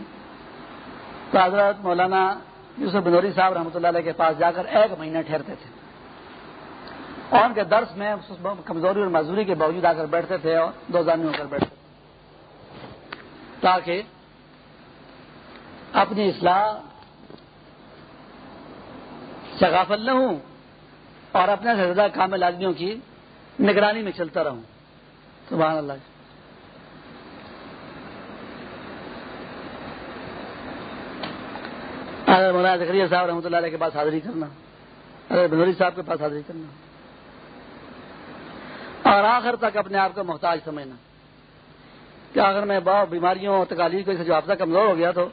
تو حضرت مولانا یوسف بنوری صاحب رحمۃ اللہ علیہ کے پاس جا کر ایک مہینہ ٹھہرتے تھے۔ اور ان کے درس میں کمزوری اور معذوری کے باوجود آ کر بیٹھتے تھے اور دو زانی ہو کر بیٹھتے تھے۔ تاکہ اپنی اصلاح ثقافت نہ ہوں اور اپنے سے زیادہ کامل آدمیوں کی نگرانی میں چلتا رہوں۔ سبحان اللہ۔ اگر مولانا زکریہ صاحب رحمۃ اللہ علیہ کے پاس حاضری کرنا۔ اگر بنوری صاحب کے پاس حاضری کرنا۔ اور آخر تک اپنے آپ کو محتاج سمجھنا۔ کہ اگر میں بہت بیماریوں اور تکالیف کو جو حافظہ کمزور ہو گیا تو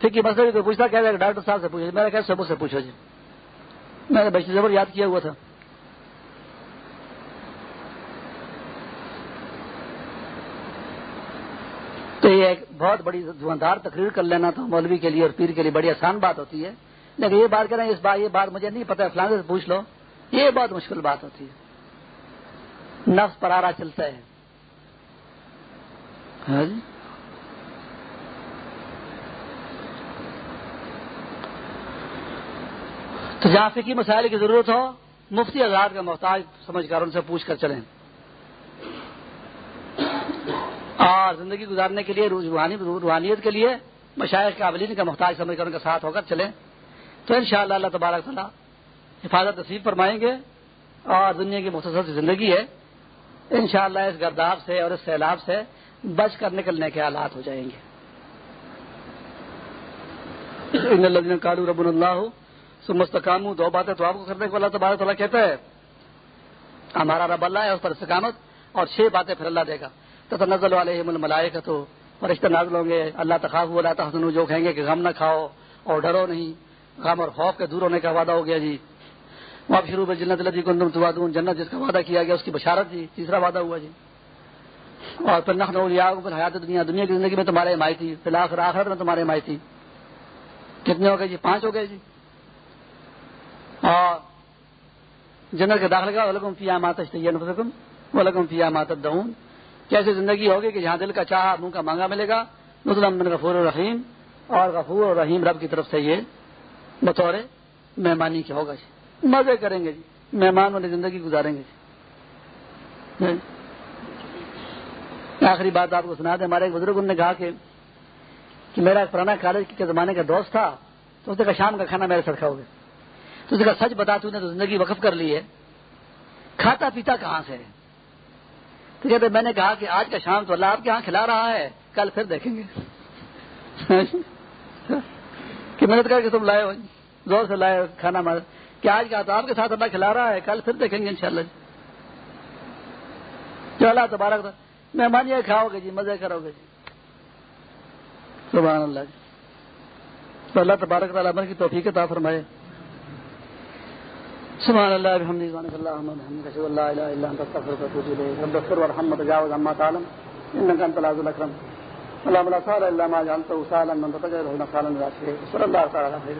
ٹھیک ہے مسئلہ کوئی پوچھتا کہ ڈاکٹر صاحب سے پوچھے میرا کیسے سے پوچھو جی۔ میں نے بچی زبر یاد کیا ہوا تھا۔ تو یہ ایک بہت بڑی دھواندار تقریر کر لینا تو مولوی کے لیے اور پیر کے لیے، بڑی آسان بات ہوتی ہے۔ لیکن یہ بات کریں اس بات یہ بات مجھے نہیں پتا فلانے سے پوچھ لو۔ یہ بہت مشکل بات ہوتی ہے۔ نفس پر آرا چلتا ہے۔ ہاں جی۔ تو جہاں فکی مسائل کی ضرورت ہو، مفتی آزاد کا محتاج سمجھ کر ان سے پوچھ کر چلیں۔ اور زندگی گزارنے کے لیے روحانیت کے لیے مشاعر قابلین کا محتاج سمجھ کر ان کا ساتھ ہو کر چلیں۔ تو ان شاء اللہ اللہ تبارک تعالیٰ حفاظت نصیب فرمائیں گے اور دنیا کی مختصر زندگی ہے۔ ان شاء اللہ اس گرداب سے اور اس سیلاب سے بچ کر نکلنے کے حالات ہو جائیں گے۔ کالو رب اللہ ہو مستقام دو باتیں تو آپ کو کرنے کو اللہ تبارک تعالیٰ کہتا ہے۔ ہمارا رب اللہ ہے، اس پر استقامت اور چھ باتیں پھر اللہ دے گا۔ تو نزل والے ملائے تو فرشتہ نازل ہوں گے، اللہ تخاف اللہ تحسن جو کہیں گے کہ غم نہ کھاؤ اور ڈرو نہیں، غم اور خوف کے دور ہونے کا وعدہ ہو گیا جی۔ وہاں شروع میں جنت لدی کو دعا جنت جس کا وعدہ کیا گیا، اس کی بشارت جی تیسرا وعدہ ہوا جی۔ اور پھر نخ نولیا پھر حیات دنیا دنیا کی زندگی میں تمہارے مائی تھی، فی الحال آخرت میں تمہارے مائی تھی۔ کتنے ہو گئے جی؟ پانچ ہو گئے جی۔ اور جنت کے داخلے کا ولکم فیا ماتم ولکم فیا ماتد دہون کیسی زندگی ہوگی کہ جہاں دل کا چاہ منہ کا مانگا ملے گا مطلب مسلم غفور الرحیم، اور غفور اور رحیم رب کی طرف سے یہ بطور مہمانی کے ہوگا جی۔ مزے کریں گے جی مہمان والی زندگی گزاریں گے جی۔ ہاں۔ آخری بات آپ کو سنا دیں، ہمارے ایک بزرگ نے کہا کہ میرا ایک پرانا کالج کے زمانے کا دوست تھا، تو اس نے کہا شام کا کھانا میرے ساتھ کھاؤ گے۔ تو اس کا سچ بتا تو نے تو زندگی وقف کر لی ہے۔ کھاتا پیتا کہاں سے ہے؟ تو کہتے میں نے کہا کہ آج کا شام تو اللہ آپ کے یہاں کھلا رہا ہے، کل پھر دیکھیں گے۔ کہ محنت کر کے تم لائے زور سے لائے کھانا مار۔ کہ آج کا تو آپ کے ساتھ اللہ کھلا رہا ہے، کل پھر دیکھیں گے انشاءاللہ۔ جو اللہ تبارک مہمان یہ کھاؤ گے جی مزے کرو گے جی۔ سبحان اللہ جی۔ تو اللہ تبارک تعالیٰ کی توفیق عطا فرمائے۔ سبحان الله بحمده سبحانك اللهم وبحمدك اشهد ان لا اله الا انت استغفرك واتوب اليك رب اغفر وارحم وتجاوز عما تعلم. انك انت العزيز الاكرم اللهم لا سهل الا ما جعلته سهلا من تجعله سهلا لا شيء صلى الله تعالى على خير